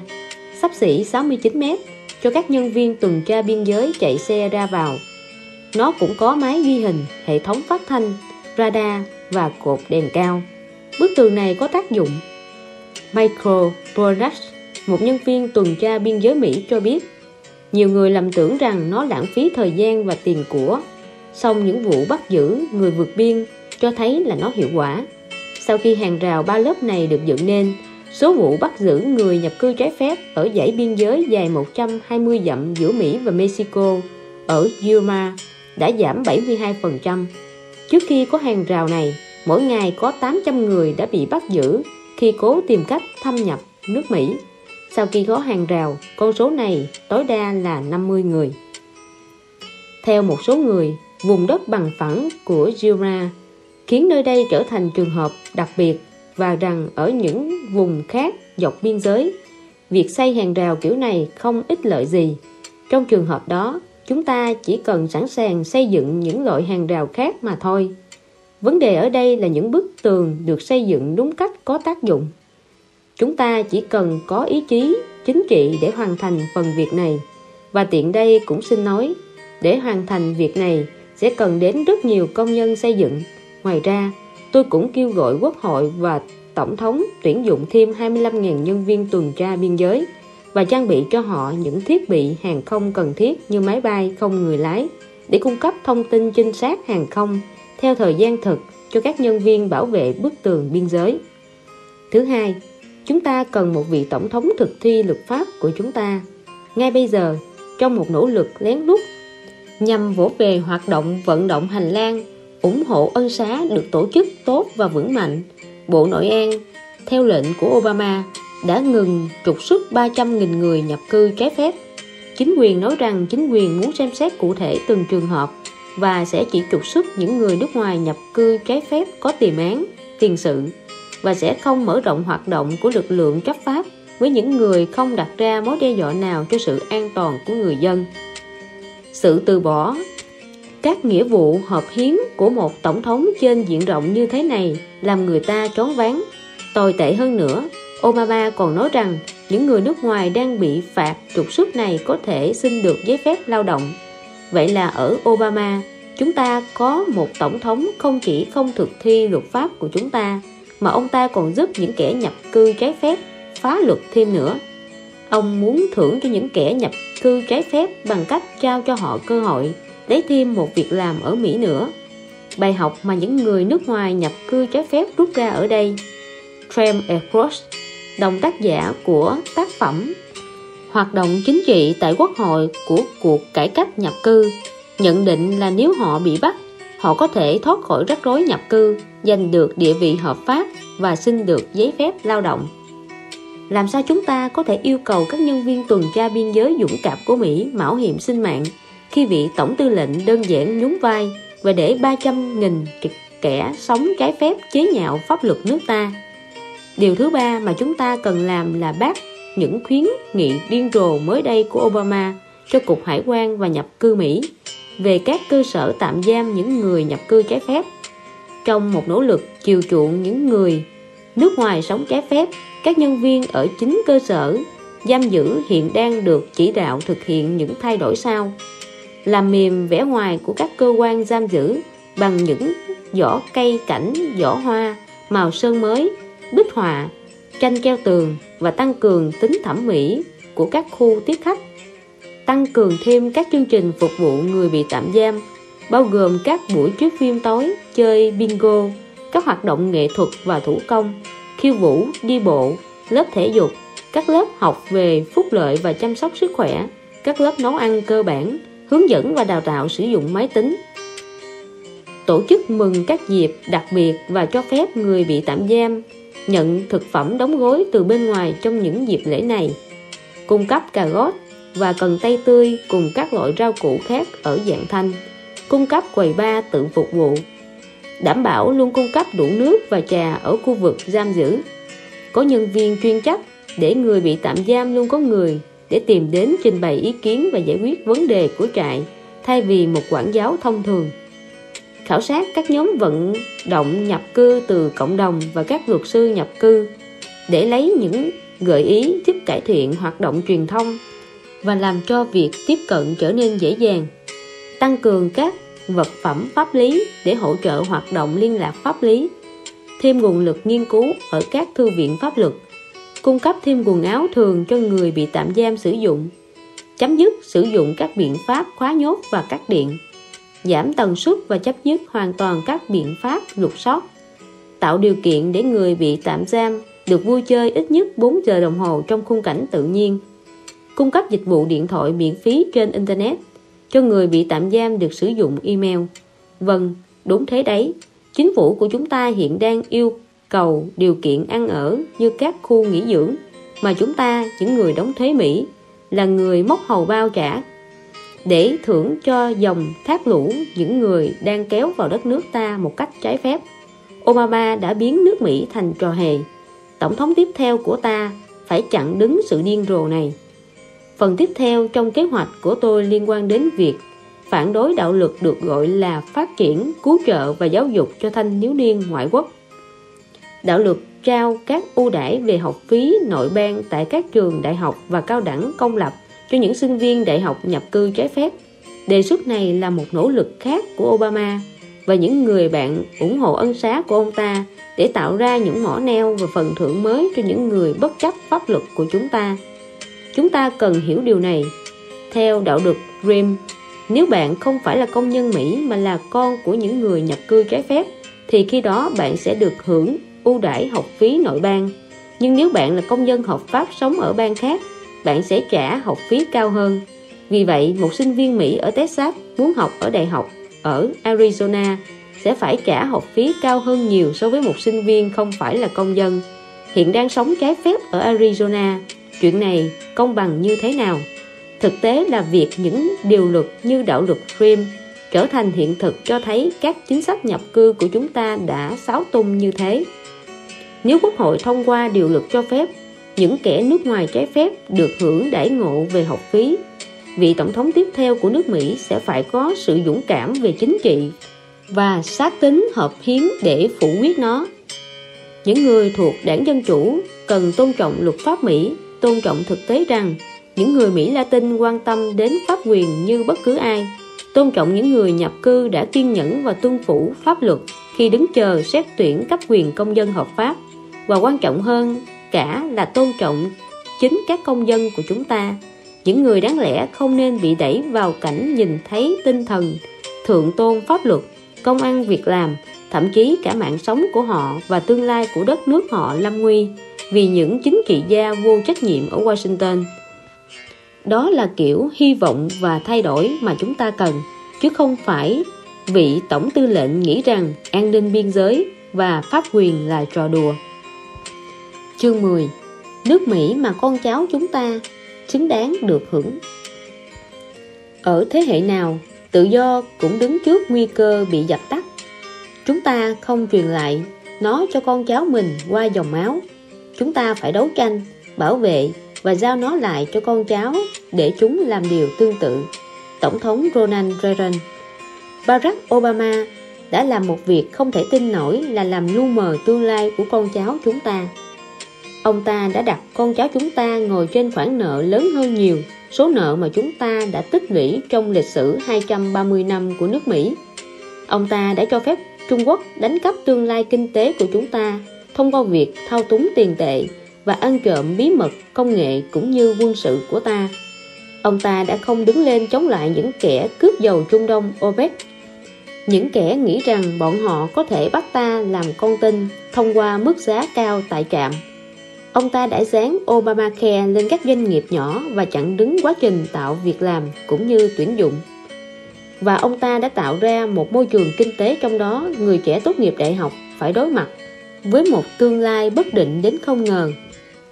sắp xỉ 69 mét cho các nhân viên tuần tra biên giới chạy xe ra vào. Nó cũng có máy ghi hình, hệ thống phát thanh, radar và cột đèn cao. Bức tường này có tác dụng. Michael Borash, một nhân viên tuần tra biên giới Mỹ cho biết, Nhiều người lầm tưởng rằng nó lãng phí thời gian và tiền của Song những vụ bắt giữ người vượt biên cho thấy là nó hiệu quả sau khi hàng rào ba lớp này được dựng nên Số vụ bắt giữ người nhập cư trái phép ở dãy biên giới dài 120 dặm giữa Mỹ và Mexico ở Yuma đã giảm 72%. Trước khi có hàng rào này, mỗi ngày có 800 người đã bị bắt giữ khi cố tìm cách thâm nhập nước Mỹ. Sau khi có hàng rào, con số này tối đa là 50 người. Theo một số người, vùng đất bằng phẳng của Yuma khiến nơi đây trở thành trường hợp đặc biệt và rằng ở những vùng khác dọc biên giới, việc xây hàng rào kiểu này không ích lợi gì. Trong trường hợp đó, chúng ta chỉ cần sẵn sàng xây dựng những loại hàng rào khác mà thôi. Vấn đề ở đây là những bức tường được xây dựng đúng cách có tác dụng. Chúng ta chỉ cần có ý chí chính trị để hoàn thành phần việc này. Và tiện đây cũng xin nói, để hoàn thành việc này sẽ cần đến rất nhiều công nhân xây dựng. Ngoài ra, tôi cũng kêu gọi Quốc hội và Tổng thống tuyển dụng thêm 25.000 nhân viên tuần tra biên giới và trang bị cho họ những thiết bị hàng không cần thiết như máy bay không người lái để cung cấp thông tin chính xác hàng không theo thời gian thực cho các nhân viên bảo vệ bức tường biên giới. Thứ hai, chúng ta cần một vị tổng thống thực thi luật pháp của chúng ta. Ngay bây giờ, trong một nỗ lực lén lút nhằm vỗ về hoạt động vận động hành lang ủng hộ ân xá được tổ chức tốt và vững mạnh, Bộ Nội an, theo lệnh của Obama, đã ngừng trục xuất 300.000 người nhập cư trái phép. Chính quyền nói rằng chính quyền muốn xem xét cụ thể từng trường hợp và sẽ chỉ trục xuất những người nước ngoài nhập cư trái phép có tiềm án, tiền sự và sẽ không mở rộng hoạt động của lực lượng chấp pháp với những người không đặt ra mối đe dọa nào cho sự an toàn của người dân. Sự từ bỏ các nghĩa vụ hợp hiến của một tổng thống trên diện rộng như thế này làm người ta trốn ván. Tồi tệ hơn nữa, Obama còn nói rằng những người nước ngoài đang bị phạt trục xuất này có thể xin được giấy phép lao động. Vậy là ở Obama, chúng ta có một tổng thống không chỉ không thực thi luật pháp của chúng ta, mà ông ta còn giúp những kẻ nhập cư trái phép phá luật thêm nữa. Ông muốn thưởng cho những kẻ nhập cư trái phép bằng cách trao cho họ cơ hội lấy thêm một việc làm ở Mỹ nữa. Bài học mà những người nước ngoài nhập cư trái phép rút ra ở đây. Trem e. Across, đồng tác giả của tác phẩm Hoạt động chính trị tại Quốc hội của cuộc cải cách nhập cư nhận định là nếu họ bị bắt, họ có thể thoát khỏi rắc rối nhập cư, giành được địa vị hợp pháp và xin được giấy phép lao động. Làm sao chúng ta có thể yêu cầu các nhân viên tuần tra biên giới dũng cảm của Mỹ mạo hiểm sinh mạng khi vị tổng tư lệnh đơn giản nhún vai và để 300.000 kẻ sống trái phép chế nhạo pháp luật nước ta. Điều thứ ba mà chúng ta cần làm là bác những khuyến nghị điên rồ mới đây của Obama cho Cục Hải quan và Nhập cư Mỹ về các cơ sở tạm giam những người nhập cư trái phép. Trong một nỗ lực chiều chuộng những người nước ngoài sống trái phép, các nhân viên ở chính cơ sở giam giữ hiện đang được chỉ đạo thực hiện những thay đổi sau làm mềm vẻ ngoài của các cơ quan giam giữ bằng những vỏ cây cảnh, vỏ hoa, màu sơn mới, bích họa, tranh keo tường và tăng cường tính thẩm mỹ của các khu tiếp khách. Tăng cường thêm các chương trình phục vụ người bị tạm giam, bao gồm các buổi chiếu phim tối, chơi bingo, các hoạt động nghệ thuật và thủ công, khiêu vũ, đi bộ, lớp thể dục, các lớp học về phúc lợi và chăm sóc sức khỏe, các lớp nấu ăn cơ bản, hướng dẫn và đào tạo sử dụng máy tính. Tổ chức mừng các dịp đặc biệt và cho phép người bị tạm giam nhận thực phẩm đóng gói từ bên ngoài trong những dịp lễ này, cung cấp cà rốt và cần tây tươi cùng các loại rau củ khác ở dạng thanh, cung cấp quầy ba tự phục vụ, đảm bảo luôn cung cấp đủ nước và trà ở khu vực giam giữ. Có nhân viên chuyên trách để người bị tạm giam luôn có người để tìm đến trình bày ý kiến và giải quyết vấn đề của trại, thay vì một quản giáo thông thường. Khảo sát các nhóm vận động nhập cư từ cộng đồng và các luật sư nhập cư để lấy những gợi ý giúp cải thiện hoạt động truyền thông và làm cho việc tiếp cận trở nên dễ dàng. Tăng cường các vật phẩm pháp lý để hỗ trợ hoạt động liên lạc pháp lý. Thêm nguồn lực nghiên cứu ở các thư viện pháp luật cung cấp thêm quần áo thường cho người bị tạm giam sử dụng chấm dứt sử dụng các biện pháp khóa nhốt và cắt điện giảm tần suất và chấm dứt hoàn toàn các biện pháp lục soát tạo điều kiện để người bị tạm giam được vui chơi ít nhất 4 giờ đồng hồ trong khung cảnh tự nhiên cung cấp dịch vụ điện thoại miễn phí trên Internet cho người bị tạm giam được sử dụng email. Vâng, đúng thế đấy. Chính phủ của chúng ta hiện đang yêu cầu điều kiện ăn ở như các khu nghỉ dưỡng mà chúng ta, những người đóng thuế Mỹ là người móc hầu bao trả để thưởng cho dòng thác lũ những người đang kéo vào đất nước ta một cách trái phép. Obama đã biến nước Mỹ thành trò hề. Tổng thống tiếp theo của ta phải chặn đứng sự điên rồ này. Phần tiếp theo trong kế hoạch của tôi liên quan đến việc phản đối đạo luật được gọi là phát triển, cứu trợ và giáo dục cho thanh thiếu niên ngoại quốc. Đạo luật trao các ưu đãi về học phí nội bang tại các trường đại học và cao đẳng công lập cho những sinh viên đại học nhập cư trái phép. Đề xuất này là một nỗ lực khác của Obama và những người bạn ủng hộ ân xá của ông ta để tạo ra những mỏ neo và phần thưởng mới cho những người bất chấp pháp luật của chúng ta. Chúng ta cần hiểu điều này. Theo đạo luật Grimm, nếu bạn không phải là công nhân Mỹ mà là con của những người nhập cư trái phép, thì khi đó bạn sẽ được hưởng ưu đãi học phí nội bang. Nhưng nếu bạn là công dân hợp pháp sống ở bang khác, bạn sẽ trả học phí cao hơn. Vì vậy, một sinh viên Mỹ ở Texas muốn học ở đại học ở Arizona sẽ phải trả học phí cao hơn nhiều so với một sinh viên không phải là công dân hiện đang sống trái phép ở Arizona. Chuyện này công bằng như thế nào? Thực tế là việc những điều luật như đạo luật Grimm trở thành hiện thực cho thấy các chính sách nhập cư của chúng ta đã xáo tung như thế. Nếu Quốc hội thông qua điều luật cho phép những kẻ nước ngoài trái phép được hưởng đãi ngộ về học phí, vị tổng thống tiếp theo của nước Mỹ sẽ phải có sự dũng cảm về chính trị và sát tính hợp hiến để phủ quyết nó. Những người thuộc đảng Dân Chủ cần tôn trọng luật pháp Mỹ, tôn trọng thực tế rằng những người Mỹ Latin quan tâm đến pháp quyền như bất cứ ai, tôn trọng những người nhập cư đã kiên nhẫn và tuân phủ pháp luật khi đứng chờ xét tuyển cấp quyền công dân hợp pháp và quan trọng hơn cả là tôn trọng chính các công dân của chúng ta. Những người đáng lẽ không nên bị đẩy vào cảnh nhìn thấy tinh thần thượng tôn pháp luật, công ăn việc làm, thậm chí cả mạng sống của họ và tương lai của đất nước họ lâm nguy vì những chính trị gia vô trách nhiệm ở Washington. Đó là kiểu hy vọng và thay đổi mà chúng ta cần, chứ không phải vị tổng tư lệnh nghĩ rằng an ninh biên giới và pháp quyền là trò đùa. Chương 10 Nước Mỹ mà con cháu chúng ta xứng đáng được hưởng. Ở thế hệ nào, tự do cũng đứng trước nguy cơ bị dập tắt. Chúng ta không truyền lại nó cho con cháu mình qua dòng máu. Chúng ta phải đấu tranh, bảo vệ và giao nó lại cho con cháu để chúng làm điều tương tự. Tổng thống Ronald Reagan Barack Obama đã làm một việc không thể tin nổi là làm lu mờ tương lai của con cháu chúng ta. Ông ta đã đặt con cháu chúng ta ngồi trên khoản nợ lớn hơn nhiều số nợ mà chúng ta đã tích lũy trong lịch sử 230 năm của nước Mỹ. Ông ta đã cho phép Trung Quốc đánh cắp tương lai kinh tế của chúng ta thông qua việc thao túng tiền tệ và ăn trộm bí mật công nghệ cũng như quân sự của ta. Ông ta đã không đứng lên chống lại những kẻ cướp dầu Trung Đông OPEC. Những kẻ nghĩ rằng bọn họ có thể bắt ta làm con tin thông qua mức giá cao tại trạm Ông ta đã dán Obamacare lên các doanh nghiệp nhỏ và chặn đứng quá trình tạo việc làm cũng như tuyển dụng. Và ông ta đã tạo ra một môi trường kinh tế trong đó người trẻ tốt nghiệp đại học phải đối mặt với một tương lai bất định đến không ngờ.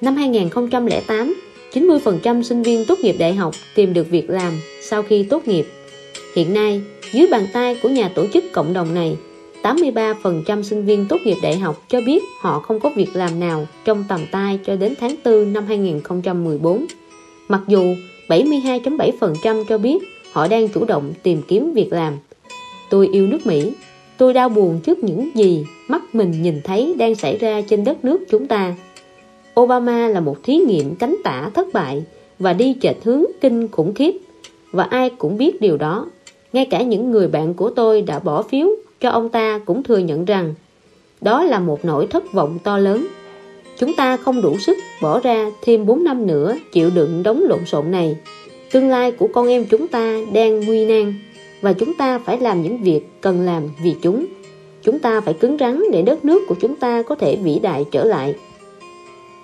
Năm 2008, 90% sinh viên tốt nghiệp đại học tìm được việc làm sau khi tốt nghiệp. Hiện nay, dưới bàn tay của nhà tổ chức cộng đồng này, 83% sinh viên tốt nghiệp đại học cho biết họ không có việc làm nào trong tầm tay cho đến tháng 4 năm 2014. Mặc dù 72.7% cho biết họ đang chủ động tìm kiếm việc làm. Tôi yêu nước Mỹ. Tôi đau buồn trước những gì mắt mình nhìn thấy đang xảy ra trên đất nước chúng ta. Obama là một thí nghiệm cánh tả thất bại và đi chệch hướng kinh khủng khiếp. Và ai cũng biết điều đó. Ngay cả những người bạn của tôi đã bỏ phiếu cho ông ta cũng thừa nhận rằng đó là một nỗi thất vọng to lớn. Chúng ta không đủ sức bỏ ra thêm 4 năm nữa chịu đựng đống lộn xộn này. Tương lai của con em chúng ta đang nguy nan và chúng ta phải làm những việc cần làm vì chúng. Chúng ta phải cứng rắn để đất nước của chúng ta có thể vĩ đại trở lại.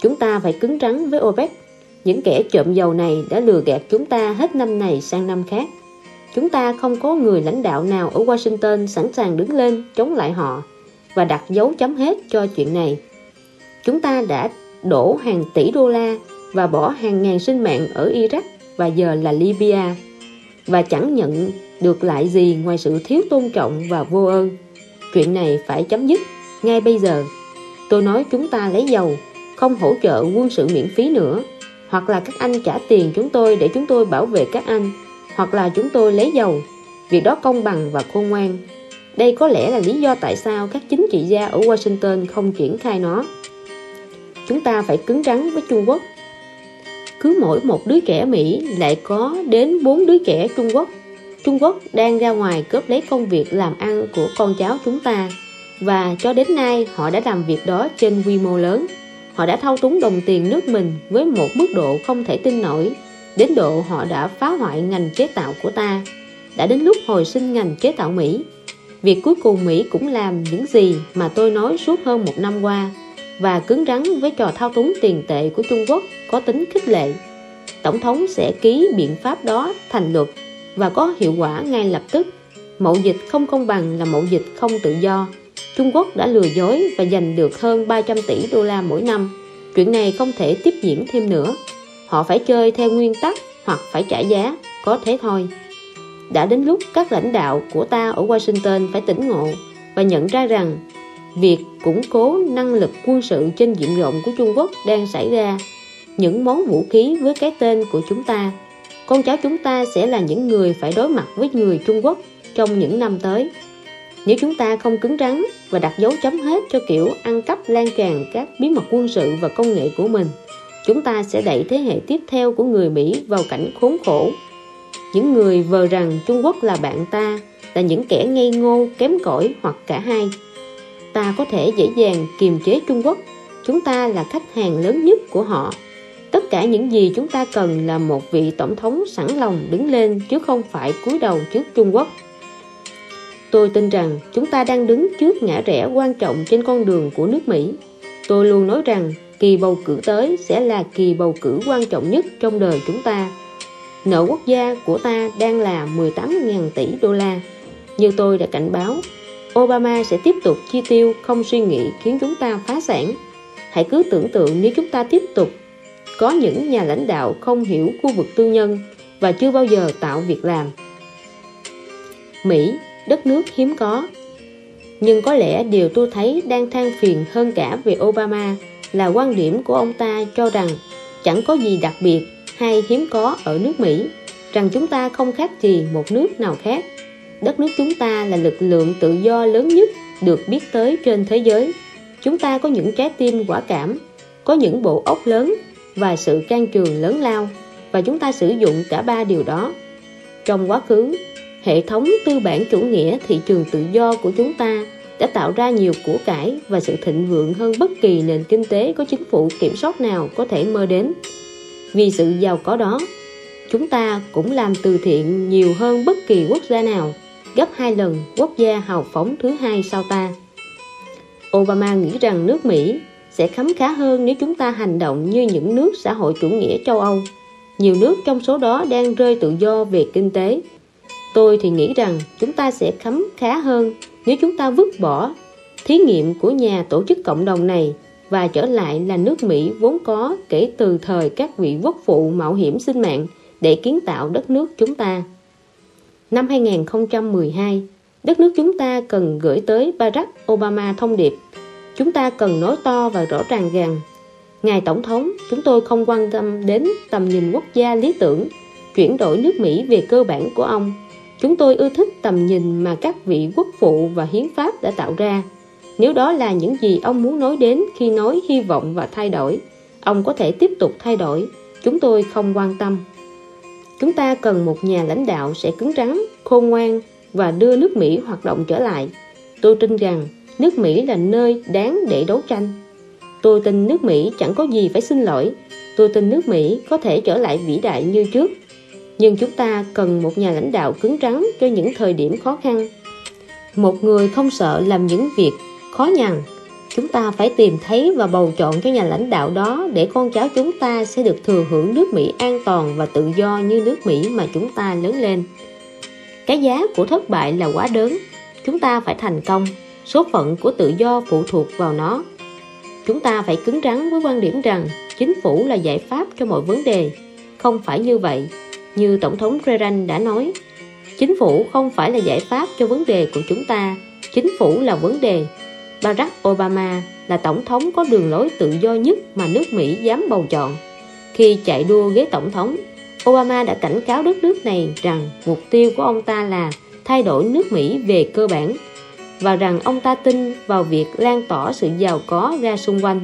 Chúng ta phải cứng rắn với OPEC. Những kẻ trộm dầu này đã lừa gạt chúng ta hết năm này sang năm khác. Chúng ta không có người lãnh đạo nào ở Washington sẵn sàng đứng lên chống lại họ và đặt dấu chấm hết cho chuyện này. Chúng ta đã đổ hàng tỷ đô la và bỏ hàng ngàn sinh mạng ở Iraq và giờ là Libya và chẳng nhận được lại gì ngoài sự thiếu tôn trọng và vô ơn. Chuyện này phải chấm dứt ngay bây giờ. Tôi nói chúng ta lấy dầu, không hỗ trợ quân sự miễn phí nữa, hoặc là các anh trả tiền chúng tôi để chúng tôi bảo vệ các anh, hoặc là chúng tôi lấy dầu. Việc đó công bằng và khôn ngoan. Đây có lẽ là lý do tại sao các chính trị gia ở Washington không triển khai nó. Chúng ta phải cứng rắn với Trung Quốc. Cứ mỗi một đứa trẻ Mỹ lại có đến bốn đứa trẻ Trung Quốc. Trung Quốc đang ra ngoài cướp lấy công việc làm ăn của con cháu chúng ta và cho đến nay họ đã làm việc đó trên quy mô lớn. Họ đã thao túng đồng tiền nước mình với một mức độ không thể tin nổi, đến độ họ đã phá hoại ngành chế tạo của ta. Đã đến lúc hồi sinh ngành chế tạo Mỹ. Việc cuối cùng Mỹ cũng làm những gì mà tôi nói suốt hơn một năm qua và cứng rắn với trò thao túng tiền tệ của Trung Quốc có tính khích lệ. Tổng thống sẽ ký biện pháp đó thành luật và có hiệu quả ngay lập tức. Mậu dịch không công bằng là mậu dịch không tự do. Trung Quốc đã lừa dối và giành được hơn 300 tỷ đô la mỗi năm. Chuyện này không thể tiếp diễn thêm nữa. Họ phải chơi theo nguyên tắc hoặc phải trả giá, có thế thôi. Đã đến lúc các lãnh đạo của ta ở Washington phải tỉnh ngộ và nhận ra rằng việc củng cố năng lực quân sự trên diện rộng của Trung Quốc đang xảy ra những món vũ khí với cái tên của chúng ta con cháu chúng ta sẽ là những người phải đối mặt với người Trung Quốc trong những năm tới nếu chúng ta không cứng rắn và đặt dấu chấm hết cho kiểu ăn cắp lan tràn các bí mật quân sự và công nghệ của mình chúng ta sẽ đẩy thế hệ tiếp theo của người Mỹ vào cảnh khốn khổ. Những người vờ rằng Trung Quốc là bạn ta là những kẻ ngây ngô, kém cỏi hoặc cả hai. Ta có thể dễ dàng kiềm chế Trung Quốc. Chúng ta là khách hàng lớn nhất của họ. Tất cả những gì chúng ta cần là một vị tổng thống sẵn lòng đứng lên chứ không phải cúi đầu trước Trung Quốc. Tôi tin rằng chúng ta đang đứng trước ngã rẽ quan trọng trên con đường của nước Mỹ. Tôi luôn nói rằng kỳ bầu cử tới sẽ là kỳ bầu cử quan trọng nhất trong đời chúng ta nợ quốc gia của ta đang là 18.000 tỷ đô la như tôi đã cảnh báo Obama sẽ tiếp tục chi tiêu không suy nghĩ khiến chúng ta phá sản. Hãy cứ tưởng tượng nếu chúng ta tiếp tục có những nhà lãnh đạo không hiểu khu vực tư nhân và chưa bao giờ tạo việc làm. Mỹ, đất nước hiếm có. Nhưng có lẽ điều tôi thấy đang than phiền hơn cả về Obama là quan điểm của ông ta cho rằng chẳng có gì đặc biệt hay hiếm có ở nước Mỹ, rằng chúng ta không khác gì một nước nào khác. Đất nước chúng ta là lực lượng tự do lớn nhất được biết tới trên thế giới. Chúng ta có những trái tim quả cảm có những bộ óc lớn và sự can trường lớn lao và chúng ta sử dụng cả ba điều đó. Trong quá khứ hệ thống tư bản chủ nghĩa thị trường tự do của chúng ta đã tạo ra nhiều của cải và sự thịnh vượng hơn bất kỳ nền kinh tế có chính phủ kiểm soát nào có thể mơ đến vì sự giàu có đó, chúng ta cũng làm từ thiện nhiều hơn bất kỳ quốc gia nào, gấp hai lần quốc gia hào phóng thứ hai sau ta. Obama nghĩ rằng nước Mỹ sẽ khấm khá hơn nếu chúng ta hành động như những nước xã hội chủ nghĩa châu Âu. Nhiều nước trong số đó đang rơi tự do về kinh tế. Tôi thì nghĩ rằng chúng ta sẽ khấm khá hơn nếu chúng ta vứt bỏ thí nghiệm của nhà tổ chức cộng đồng này và trở lại là nước Mỹ vốn có kể từ thời các vị quốc phụ mạo hiểm sinh mạng để kiến tạo đất nước chúng ta. Năm 2012, đất nước chúng ta cần gửi tới Barack Obama thông điệp. Chúng ta cần nói to và rõ ràng rằng Ngài Tổng thống, chúng tôi không quan tâm đến tầm nhìn quốc gia lý tưởng, chuyển đổi nước Mỹ về cơ bản của ông. Chúng tôi ưa thích tầm nhìn mà các vị quốc phụ và hiến pháp đã tạo ra. Nếu đó là những gì ông muốn nói đến khi nói hy vọng và thay đổi, ông có thể tiếp tục thay đổi. Chúng tôi không quan tâm. Chúng ta cần một nhà lãnh đạo sẽ cứng rắn, khôn ngoan và đưa nước Mỹ hoạt động trở lại. Tôi tin rằng nước Mỹ là nơi đáng để đấu tranh. Tôi tin nước Mỹ chẳng có gì phải xin lỗi. Tôi tin nước Mỹ có thể trở lại vĩ đại như trước nhưng chúng ta cần một nhà lãnh đạo cứng rắn cho những thời điểm khó khăn. Một người không sợ làm những việc khó nhằn, chúng ta phải tìm thấy và bầu chọn cho nhà lãnh đạo đó để con cháu chúng ta sẽ được thừa hưởng nước Mỹ an toàn và tự do như nước Mỹ mà chúng ta lớn lên. Cái giá của thất bại là quá đớn. Chúng ta phải thành công, số phận của tự do phụ thuộc vào nó. Chúng ta phải cứng rắn với quan điểm rằng chính phủ là giải pháp cho mọi vấn đề, không phải như vậy như Tổng thống Reagan đã nói chính phủ không phải là giải pháp cho vấn đề của chúng ta. Chính phủ là vấn đề. Barack Obama là tổng thống có đường lối tự do nhất mà nước Mỹ dám bầu chọn. Khi chạy đua ghế tổng thống Obama đã cảnh cáo đất nước này rằng mục tiêu của ông ta là thay đổi nước Mỹ về cơ bản và rằng ông ta tin vào việc lan tỏa sự giàu có ra xung quanh.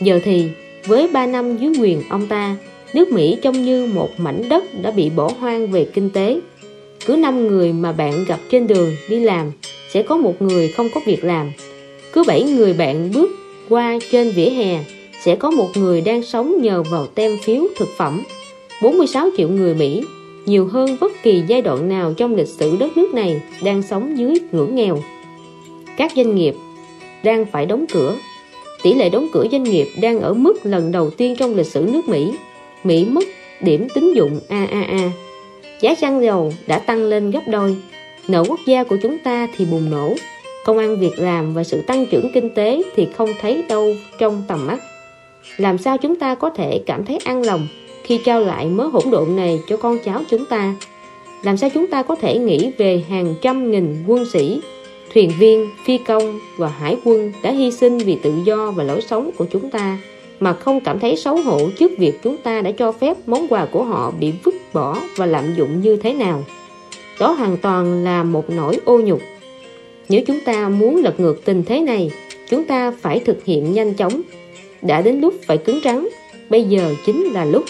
Giờ thì, với 3 năm dưới quyền ông ta, nước Mỹ trông như một mảnh đất đã bị bỏ hoang về kinh tế. Cứ 5 người mà bạn gặp trên đường đi làm, sẽ có một người không có việc làm. Cứ 7 người bạn bước qua trên vỉa hè, sẽ có một người đang sống nhờ vào tem phiếu thực phẩm. 46 triệu người Mỹ, nhiều hơn bất kỳ giai đoạn nào trong lịch sử đất nước này đang sống dưới ngưỡng nghèo các doanh nghiệp đang phải đóng cửa tỷ lệ đóng cửa doanh nghiệp đang ở mức lần đầu tiên trong lịch sử nước Mỹ Mỹ mất điểm tín dụng AAA giá xăng dầu đã tăng lên gấp đôi. Nợ quốc gia của chúng ta thì bùng nổ. Công an việc làm và sự tăng trưởng kinh tế thì không thấy đâu trong tầm mắt. Làm sao chúng ta có thể cảm thấy an lòng khi trao lại mớ hỗn độn này cho con cháu chúng ta? Làm sao chúng ta có thể nghĩ về hàng trăm nghìn quân sĩ thuyền viên, phi công và hải quân đã hy sinh vì tự do và lối sống của chúng ta? Mà không cảm thấy xấu hổ trước việc chúng ta đã cho phép món quà của họ bị vứt bỏ và lạm dụng như thế nào. Đó hoàn toàn là một nỗi ô nhục. Nếu chúng ta muốn lật ngược tình thế này, chúng ta phải thực hiện nhanh chóng. Đã đến lúc phải cứng rắn, bây giờ chính là lúc